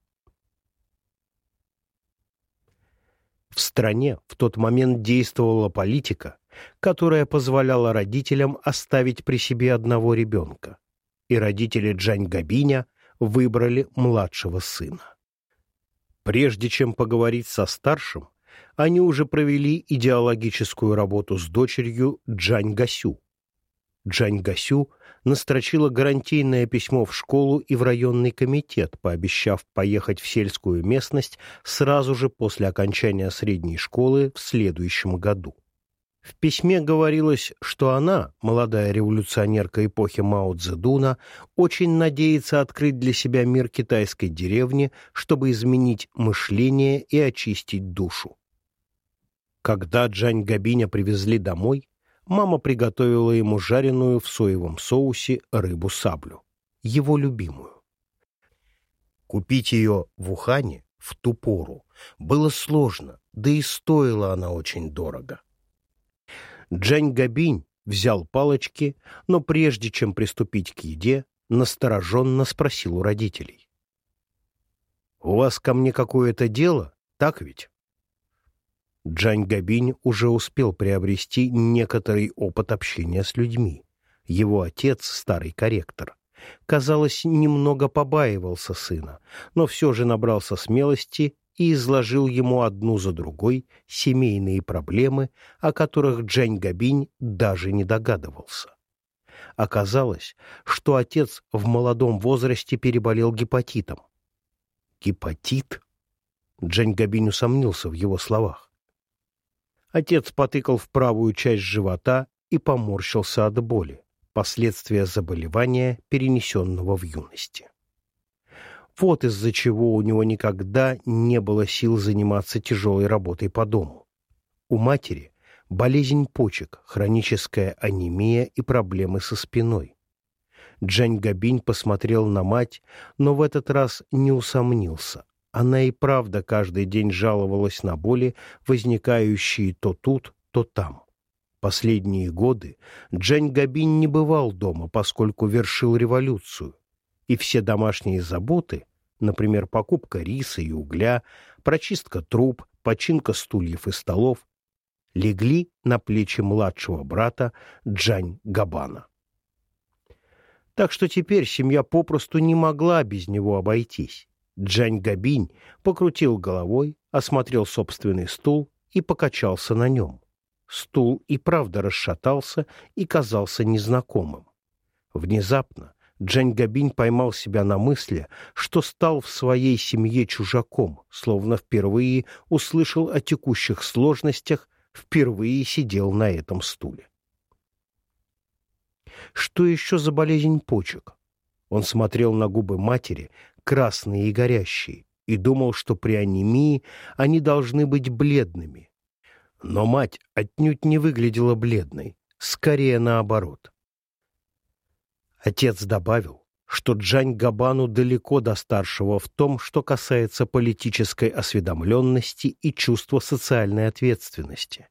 В стране в тот момент действовала политика, которая позволяла родителям оставить при себе одного ребенка, и родители Джань Габиня выбрали младшего сына. Прежде чем поговорить со старшим, они уже провели идеологическую работу с дочерью Джань Гасю. Джань Гасю настрочила гарантийное письмо в школу и в районный комитет, пообещав поехать в сельскую местность сразу же после окончания средней школы в следующем году. В письме говорилось, что она, молодая революционерка эпохи Мао Цзэдуна, очень надеется открыть для себя мир китайской деревни, чтобы изменить мышление и очистить душу. Когда Джань Габиня привезли домой, мама приготовила ему жареную в соевом соусе рыбу-саблю, его любимую. Купить ее в Ухане в ту пору было сложно, да и стоила она очень дорого. Джань Габинь взял палочки, но прежде чем приступить к еде, настороженно спросил у родителей. «У вас ко мне какое-то дело, так ведь?» Джань Габинь уже успел приобрести некоторый опыт общения с людьми. Его отец, старый корректор, казалось, немного побаивался сына, но все же набрался смелости и изложил ему одну за другой семейные проблемы, о которых Джань Габинь даже не догадывался. Оказалось, что отец в молодом возрасте переболел гепатитом. «Гепатит?» Джань Габинь усомнился в его словах. Отец потыкал в правую часть живота и поморщился от боли, последствия заболевания, перенесенного в юности. Вот из-за чего у него никогда не было сил заниматься тяжелой работой по дому. У матери болезнь почек, хроническая анемия и проблемы со спиной. Джань Габинь посмотрел на мать, но в этот раз не усомнился. Она и правда каждый день жаловалась на боли, возникающие то тут, то там. Последние годы Джань Габинь не бывал дома, поскольку вершил революцию, и все домашние заботы например, покупка риса и угля, прочистка труб, починка стульев и столов, легли на плечи младшего брата Джань Габана. Так что теперь семья попросту не могла без него обойтись. Джань Габинь покрутил головой, осмотрел собственный стул и покачался на нем. Стул и правда расшатался и казался незнакомым. Внезапно Джань Габинь поймал себя на мысли, что стал в своей семье чужаком, словно впервые услышал о текущих сложностях, впервые сидел на этом стуле. Что еще за болезнь почек? Он смотрел на губы матери, красные и горящие, и думал, что при анемии они должны быть бледными. Но мать отнюдь не выглядела бледной, скорее наоборот. Отец добавил, что Джань Габану далеко до старшего в том, что касается политической осведомленности и чувства социальной ответственности.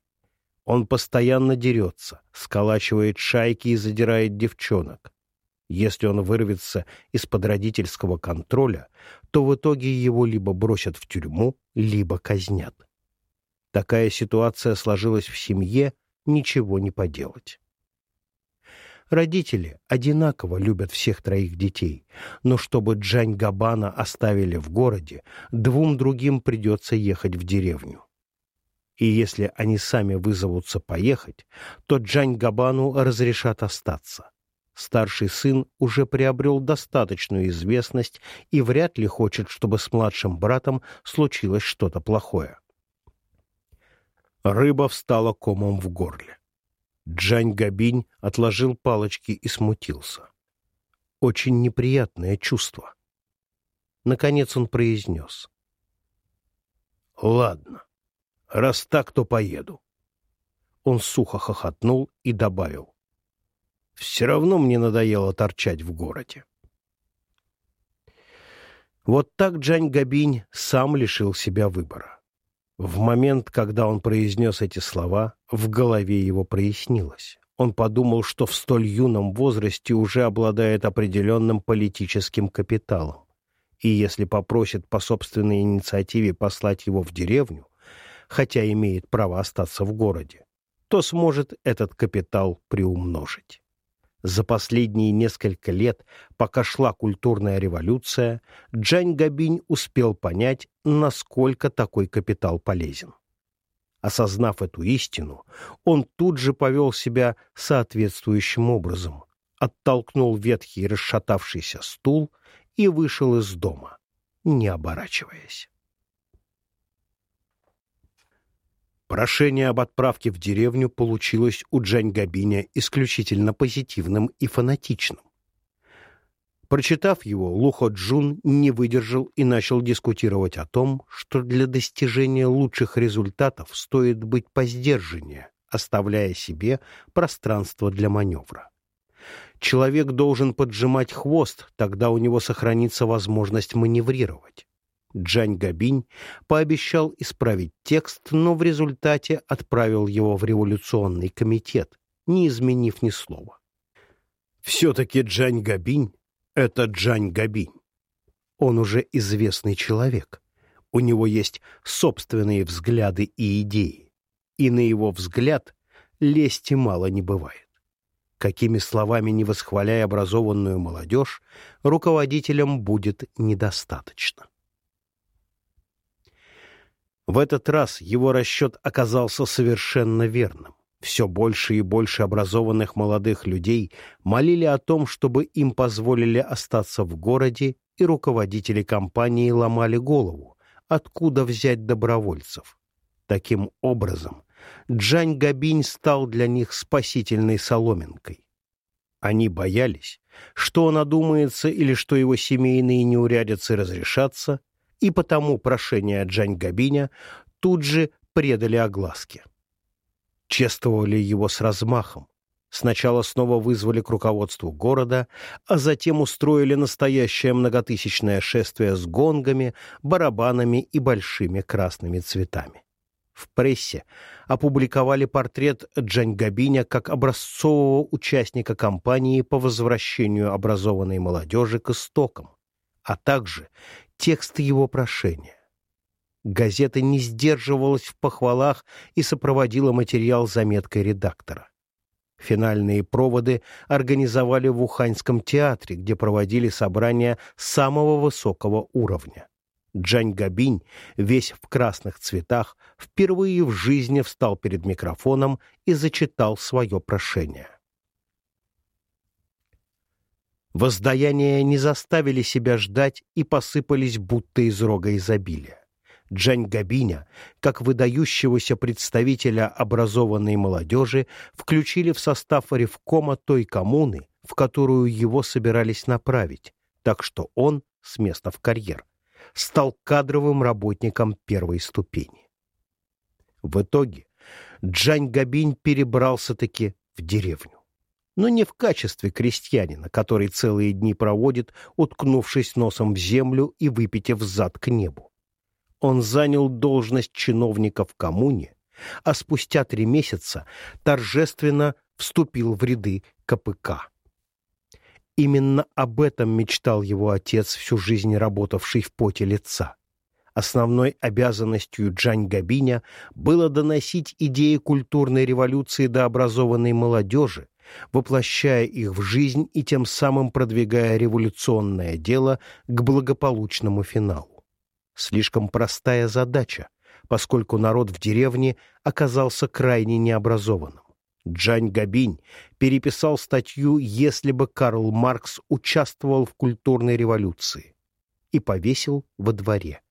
Он постоянно дерется, сколачивает шайки и задирает девчонок. Если он вырвется из-под родительского контроля, то в итоге его либо бросят в тюрьму, либо казнят. Такая ситуация сложилась в семье, ничего не поделать. Родители одинаково любят всех троих детей, но чтобы Джань Габана оставили в городе, двум другим придется ехать в деревню. И если они сами вызовутся поехать, то Джань Габану разрешат остаться. Старший сын уже приобрел достаточную известность и вряд ли хочет, чтобы с младшим братом случилось что-то плохое. Рыба встала комом в горле. Джань Габинь отложил палочки и смутился. Очень неприятное чувство. Наконец он произнес. «Ладно, раз так, то поеду». Он сухо хохотнул и добавил. «Все равно мне надоело торчать в городе». Вот так Джань Габинь сам лишил себя выбора. В момент, когда он произнес эти слова, в голове его прояснилось. Он подумал, что в столь юном возрасте уже обладает определенным политическим капиталом. И если попросит по собственной инициативе послать его в деревню, хотя имеет право остаться в городе, то сможет этот капитал приумножить. За последние несколько лет, пока шла культурная революция, Джань Габинь успел понять, насколько такой капитал полезен. Осознав эту истину, он тут же повел себя соответствующим образом, оттолкнул ветхий расшатавшийся стул и вышел из дома, не оборачиваясь. Прошение об отправке в деревню получилось у Джань Габиня исключительно позитивным и фанатичным. Прочитав его, Лухо Джун не выдержал и начал дискутировать о том, что для достижения лучших результатов стоит быть поздержаннее, оставляя себе пространство для маневра. Человек должен поджимать хвост, тогда у него сохранится возможность маневрировать. Джань Габинь пообещал исправить текст, но в результате отправил его в революционный комитет, не изменив ни слова. Все-таки Джань Габинь — это Джань Габинь. Он уже известный человек. У него есть собственные взгляды и идеи. И на его взгляд лести мало не бывает. Какими словами не восхваляя образованную молодежь, руководителям будет недостаточно. В этот раз его расчет оказался совершенно верным. Все больше и больше образованных молодых людей молили о том, чтобы им позволили остаться в городе, и руководители компании ломали голову, откуда взять добровольцев. Таким образом, Джань Габинь стал для них спасительной соломинкой. Они боялись, что он одумается или что его семейные неурядицы разрешатся, и потому прошение Джань Габиня тут же предали огласке. Чествовали его с размахом. Сначала снова вызвали к руководству города, а затем устроили настоящее многотысячное шествие с гонгами, барабанами и большими красными цветами. В прессе опубликовали портрет Джаньгабиня как образцового участника кампании по возвращению образованной молодежи к истокам, а также текст его прошения. Газета не сдерживалась в похвалах и сопроводила материал заметкой редактора. Финальные проводы организовали в Уханьском театре, где проводили собрания самого высокого уровня. Джань Габинь, весь в красных цветах, впервые в жизни встал перед микрофоном и зачитал свое прошение. Воздаяния не заставили себя ждать и посыпались будто из рога изобилия. Джань Габиня, как выдающегося представителя образованной молодежи, включили в состав ревкома той коммуны, в которую его собирались направить, так что он, с места в карьер, стал кадровым работником первой ступени. В итоге Джань Габинь перебрался-таки в деревню но не в качестве крестьянина, который целые дни проводит, уткнувшись носом в землю и выпитив зад к небу. Он занял должность чиновника в коммуне, а спустя три месяца торжественно вступил в ряды КПК. Именно об этом мечтал его отец, всю жизнь работавший в поте лица. Основной обязанностью Джань Габиня было доносить идеи культурной революции до образованной молодежи, воплощая их в жизнь и тем самым продвигая революционное дело к благополучному финалу. Слишком простая задача, поскольку народ в деревне оказался крайне необразованным. Джань Габинь переписал статью «Если бы Карл Маркс участвовал в культурной революции» и повесил во дворе.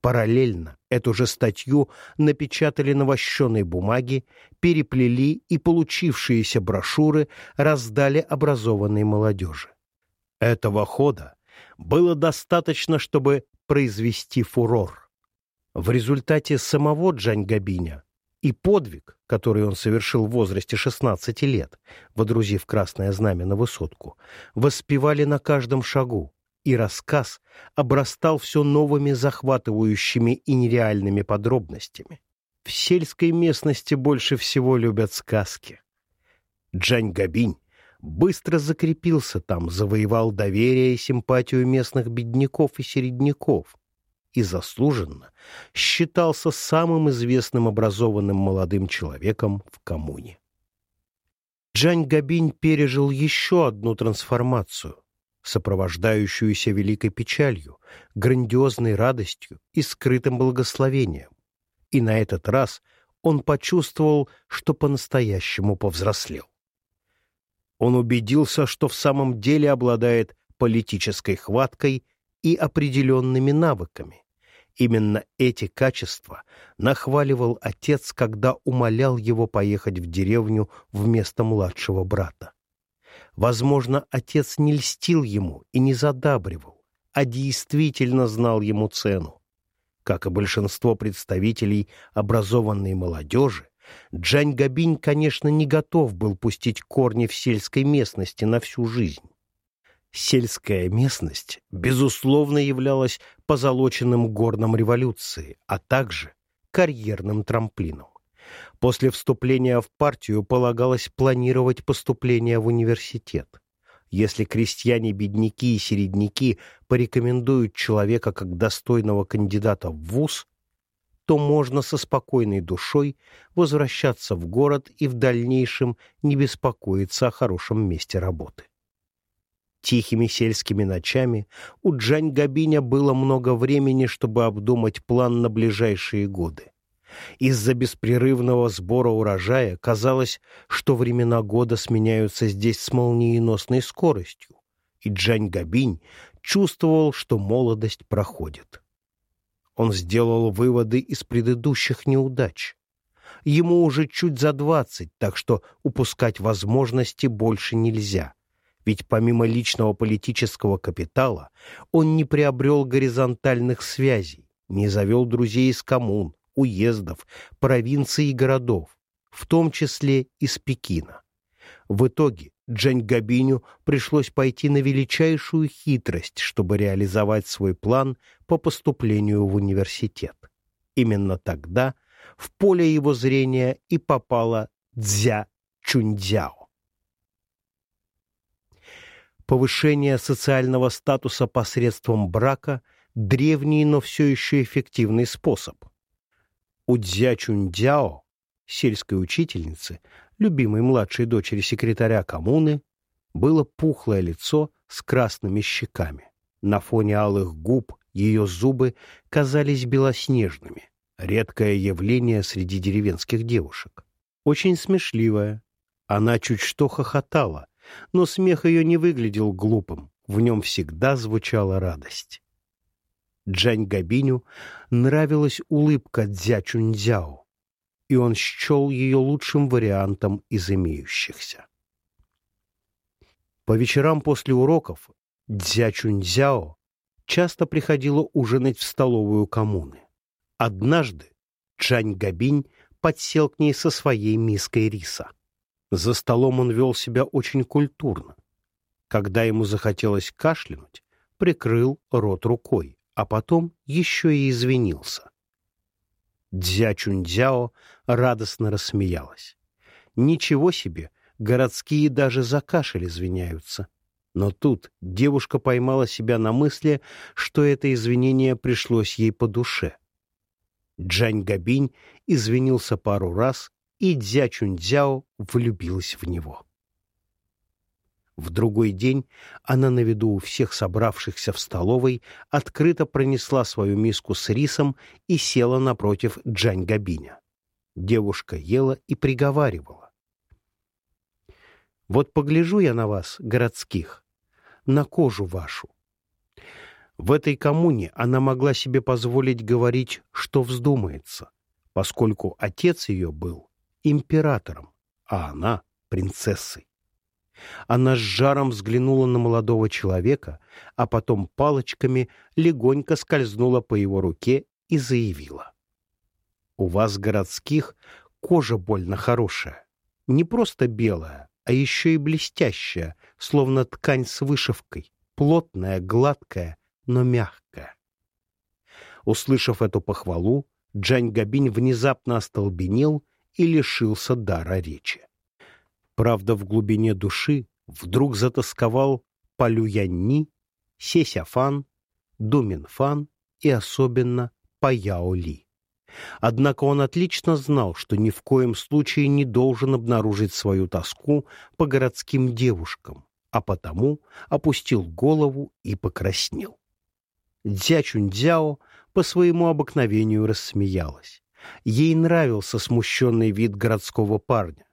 Параллельно эту же статью напечатали на вощеной бумаге, переплели и получившиеся брошюры раздали образованной молодежи. Этого хода было достаточно, чтобы произвести фурор. В результате самого Джань Габиня и подвиг, который он совершил в возрасте 16 лет, водрузив красное знамя на высотку, воспевали на каждом шагу, и рассказ обрастал все новыми захватывающими и нереальными подробностями. В сельской местности больше всего любят сказки. Джань Габинь быстро закрепился там, завоевал доверие и симпатию местных бедняков и середняков и заслуженно считался самым известным образованным молодым человеком в коммуне. Джань Габинь пережил еще одну трансформацию, сопровождающуюся великой печалью, грандиозной радостью и скрытым благословением. И на этот раз он почувствовал, что по-настоящему повзрослел. Он убедился, что в самом деле обладает политической хваткой и определенными навыками. Именно эти качества нахваливал отец, когда умолял его поехать в деревню вместо младшего брата. Возможно, отец не льстил ему и не задабривал, а действительно знал ему цену. Как и большинство представителей образованной молодежи, Джань Габинь, конечно, не готов был пустить корни в сельской местности на всю жизнь. Сельская местность, безусловно, являлась позолоченным горном революции, а также карьерным трамплином. После вступления в партию полагалось планировать поступление в университет. Если крестьяне-бедняки и середняки порекомендуют человека как достойного кандидата в ВУЗ, то можно со спокойной душой возвращаться в город и в дальнейшем не беспокоиться о хорошем месте работы. Тихими сельскими ночами у Джань Габиня было много времени, чтобы обдумать план на ближайшие годы. Из-за беспрерывного сбора урожая казалось, что времена года сменяются здесь с молниеносной скоростью, и Джань Габинь чувствовал, что молодость проходит. Он сделал выводы из предыдущих неудач. Ему уже чуть за двадцать, так что упускать возможности больше нельзя — ведь помимо личного политического капитала он не приобрел горизонтальных связей, не завел друзей из коммун, уездов, провинций и городов, в том числе из Пекина. В итоге Джань Габиню пришлось пойти на величайшую хитрость, чтобы реализовать свой план по поступлению в университет. Именно тогда в поле его зрения и попала Цзя Чунцзяо повышение социального статуса посредством брака – древний, но все еще эффективный способ. У Дзя Чуньцзяо, сельской учительницы, любимой младшей дочери секретаря коммуны, было пухлое лицо с красными щеками. На фоне алых губ ее зубы казались белоснежными, редкое явление среди деревенских девушек. Очень смешливая. Она чуть что хохотала, но смех ее не выглядел глупым, в нем всегда звучала радость. Джань Габиню нравилась улыбка Дзя Чунцзяо, и он счел ее лучшим вариантом из имеющихся. По вечерам после уроков Дзя Чунцзяо часто приходила ужинать в столовую коммуны. Однажды Джань Габинь подсел к ней со своей миской риса. За столом он вел себя очень культурно. Когда ему захотелось кашлянуть, прикрыл рот рукой, а потом еще и извинился. Дзя Чунцзяо радостно рассмеялась. Ничего себе, городские даже за кашель извиняются. Но тут девушка поймала себя на мысли, что это извинение пришлось ей по душе. Джань Габинь извинился пару раз и Дзя Чунцзяо влюбилась в него. В другой день она на виду у всех собравшихся в столовой открыто пронесла свою миску с рисом и села напротив Джань Габиня. Девушка ела и приговаривала. «Вот погляжу я на вас, городских, на кожу вашу». В этой коммуне она могла себе позволить говорить, что вздумается, поскольку отец ее был императором, а она — принцессой. Она с жаром взглянула на молодого человека, а потом палочками легонько скользнула по его руке и заявила. «У вас, городских, кожа больно хорошая. Не просто белая, а еще и блестящая, словно ткань с вышивкой, плотная, гладкая, но мягкая». Услышав эту похвалу, Джань Габинь внезапно остолбенел и лишился дара речи. Правда, в глубине души вдруг затасковал по Люянни, Сесяфан, Думинфан и особенно по Яоли. Однако он отлично знал, что ни в коем случае не должен обнаружить свою тоску по городским девушкам, а потому опустил голову и покраснел. Дзячунь-дзяо по своему обыкновению рассмеялась. Ей нравился смущенный вид городского парня.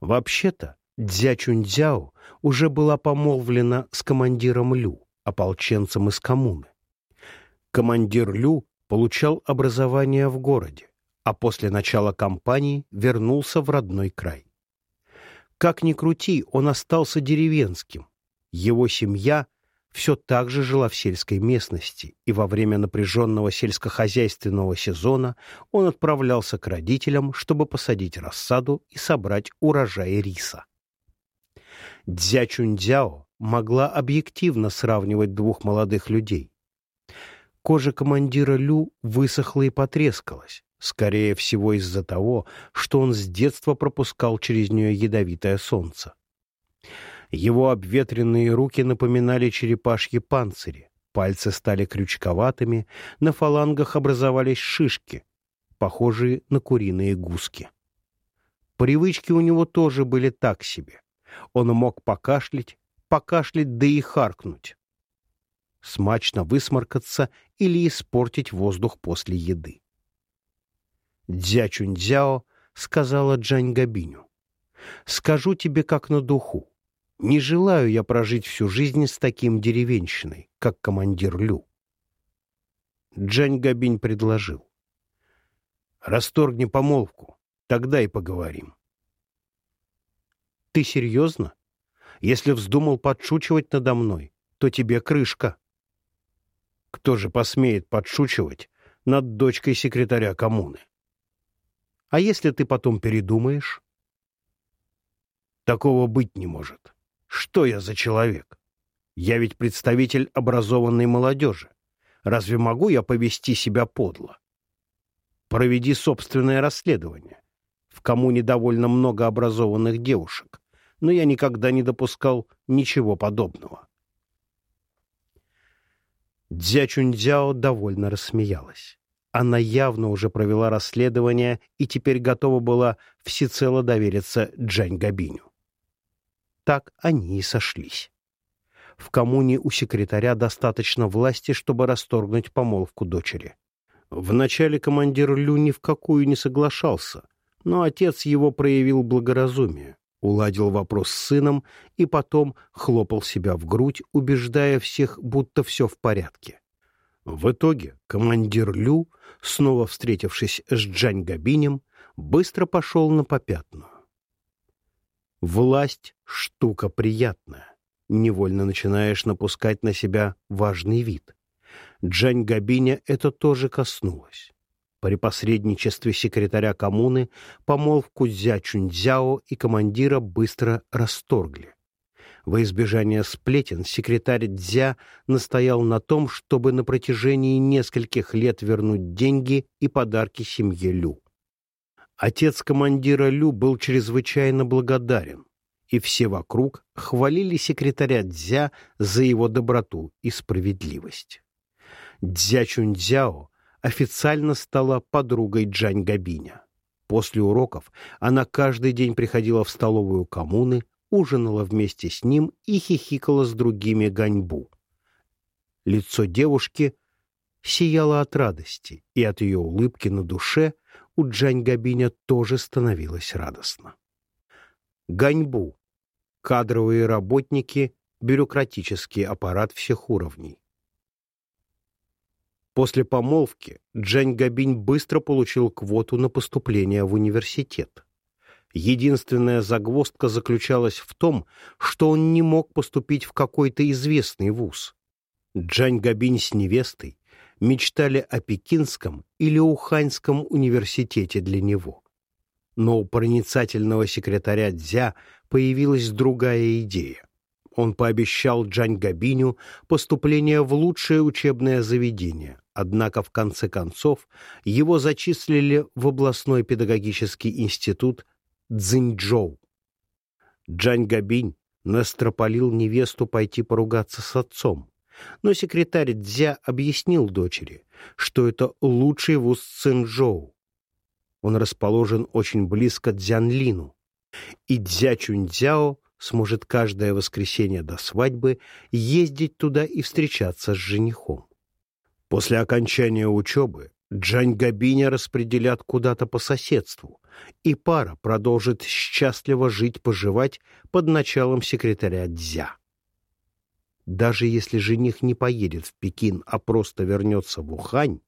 Вообще-то, Дзячунь-дзяо уже была помолвлена с командиром Лю, ополченцем из коммуны. Командир Лю получал образование в городе, а после начала кампании вернулся в родной край. Как ни крути, он остался деревенским. Его семья все так же жила в сельской местности, и во время напряженного сельскохозяйственного сезона он отправлялся к родителям, чтобы посадить рассаду и собрать урожай риса. Дзячунь-дзяо могла объективно сравнивать двух молодых людей. Кожа командира Лю высохла и потрескалась, скорее всего из-за того, что он с детства пропускал через нее ядовитое солнце. Его обветренные руки напоминали черепашьи панцири, пальцы стали крючковатыми, на фалангах образовались шишки, похожие на куриные гуски. Привычки у него тоже были так себе. Он мог покашлять, покашлять да и харкнуть смачно высморкаться или испортить воздух после еды. Дзячунь-дзяо сказала Джань Габиню. «Скажу тебе как на духу. Не желаю я прожить всю жизнь с таким деревенщиной, как командир Лю». Джань Габинь предложил. «Расторгни помолвку, тогда и поговорим». «Ты серьезно? Если вздумал подшучивать надо мной, то тебе крышка». Кто же посмеет подшучивать над дочкой секретаря коммуны? А если ты потом передумаешь? Такого быть не может. Что я за человек? Я ведь представитель образованной молодежи. Разве могу я повести себя подло? Проведи собственное расследование. В коммуне довольно много образованных девушек, но я никогда не допускал ничего подобного. Дзячуньцзяо довольно рассмеялась. Она явно уже провела расследование и теперь готова была всецело довериться Джань Габиню. Так они и сошлись. В коммуне у секретаря достаточно власти, чтобы расторгнуть помолвку дочери. Вначале командир Лю ни в какую не соглашался, но отец его проявил благоразумие уладил вопрос с сыном и потом хлопал себя в грудь, убеждая всех, будто все в порядке. В итоге командир Лю, снова встретившись с Джань Габинем, быстро пошел на попятную. Власть — штука приятная. Невольно начинаешь напускать на себя важный вид. Джань Габиня это тоже коснулось. При посредничестве секретаря коммуны помолвку Дзя Чунцзяо и командира быстро расторгли. Во избежание сплетен секретарь Дзя настоял на том, чтобы на протяжении нескольких лет вернуть деньги и подарки семье Лю. Отец командира Лю был чрезвычайно благодарен, и все вокруг хвалили секретаря Дзя за его доброту и справедливость. Дзя Чунцзяо официально стала подругой Джань Габиня. После уроков она каждый день приходила в столовую коммуны, ужинала вместе с ним и хихикала с другими ганьбу. Лицо девушки сияло от радости, и от ее улыбки на душе у Джань Габиня тоже становилось радостно. Ганьбу — кадровые работники, бюрократический аппарат всех уровней. После помолвки Джань Габинь быстро получил квоту на поступление в университет. Единственная загвоздка заключалась в том, что он не мог поступить в какой-то известный вуз. Джань Габинь с невестой мечтали о Пекинском или Уханьском университете для него. Но у проницательного секретаря Дзя появилась другая идея. Он пообещал Джань Габиню поступление в лучшее учебное заведение, однако в конце концов его зачислили в областной педагогический институт Цзиньчжоу. Джань Габинь настропалил невесту пойти поругаться с отцом, но секретарь Дзя объяснил дочери, что это лучший вуз Цинжоу. Он расположен очень близко Дзянлину, и Дзя Чуньцзяо сможет каждое воскресенье до свадьбы ездить туда и встречаться с женихом. После окончания учебы Джань Габиня распределят куда-то по соседству, и пара продолжит счастливо жить-поживать под началом секретаря Дзя. Даже если жених не поедет в Пекин, а просто вернется в Ухань,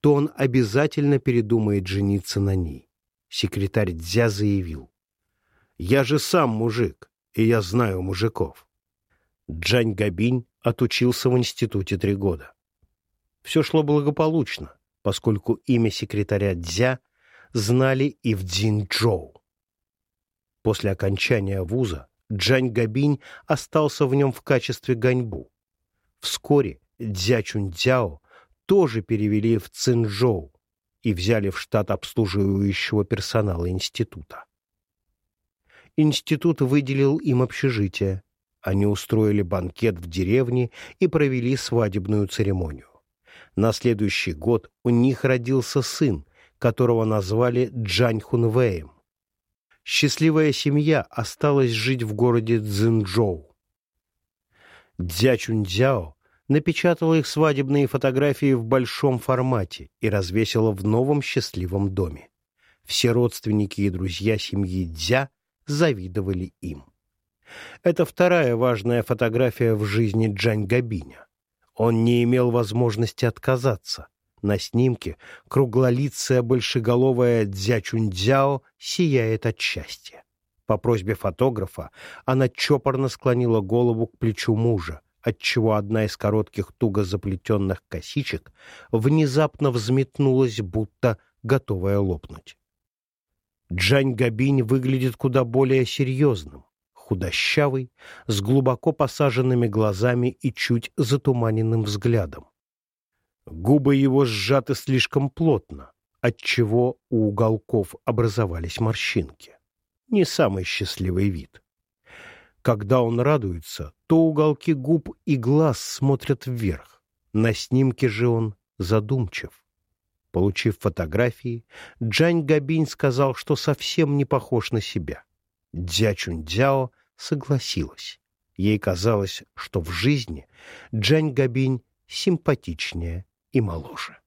то он обязательно передумает жениться на ней. Секретарь Дзя заявил. «Я же сам мужик, и я знаю мужиков». Джань Габинь отучился в институте три года. Все шло благополучно поскольку имя секретаря Дзя знали и в Цзиньчжоу. После окончания вуза Джань Габинь остался в нем в качестве ганьбу. Вскоре Дзя Чунцзяо тоже перевели в Цинчжоу и взяли в штат обслуживающего персонала института. Институт выделил им общежитие. Они устроили банкет в деревне и провели свадебную церемонию. На следующий год у них родился сын, которого назвали Джань Хунвеем. Счастливая семья осталась жить в городе Цзинчжоу. Дзя Чунцзяо напечатала их свадебные фотографии в большом формате и развесила в новом счастливом доме. Все родственники и друзья семьи Дзя завидовали им. Это вторая важная фотография в жизни Джань Габиня. Он не имел возможности отказаться. На снимке круглолицая большеголовая Дзячуньцзяо сияет от счастья. По просьбе фотографа она чопорно склонила голову к плечу мужа, отчего одна из коротких туго заплетенных косичек внезапно взметнулась, будто готовая лопнуть. Джань Габинь выглядит куда более серьезным худощавый, с глубоко посаженными глазами и чуть затуманенным взглядом. Губы его сжаты слишком плотно, отчего у уголков образовались морщинки. Не самый счастливый вид. Когда он радуется, то уголки губ и глаз смотрят вверх. На снимке же он задумчив. Получив фотографии, Джань Габинь сказал, что совсем не похож на себя. Дзя согласилась. Ей казалось, что в жизни Джань Габинь симпатичнее и моложе.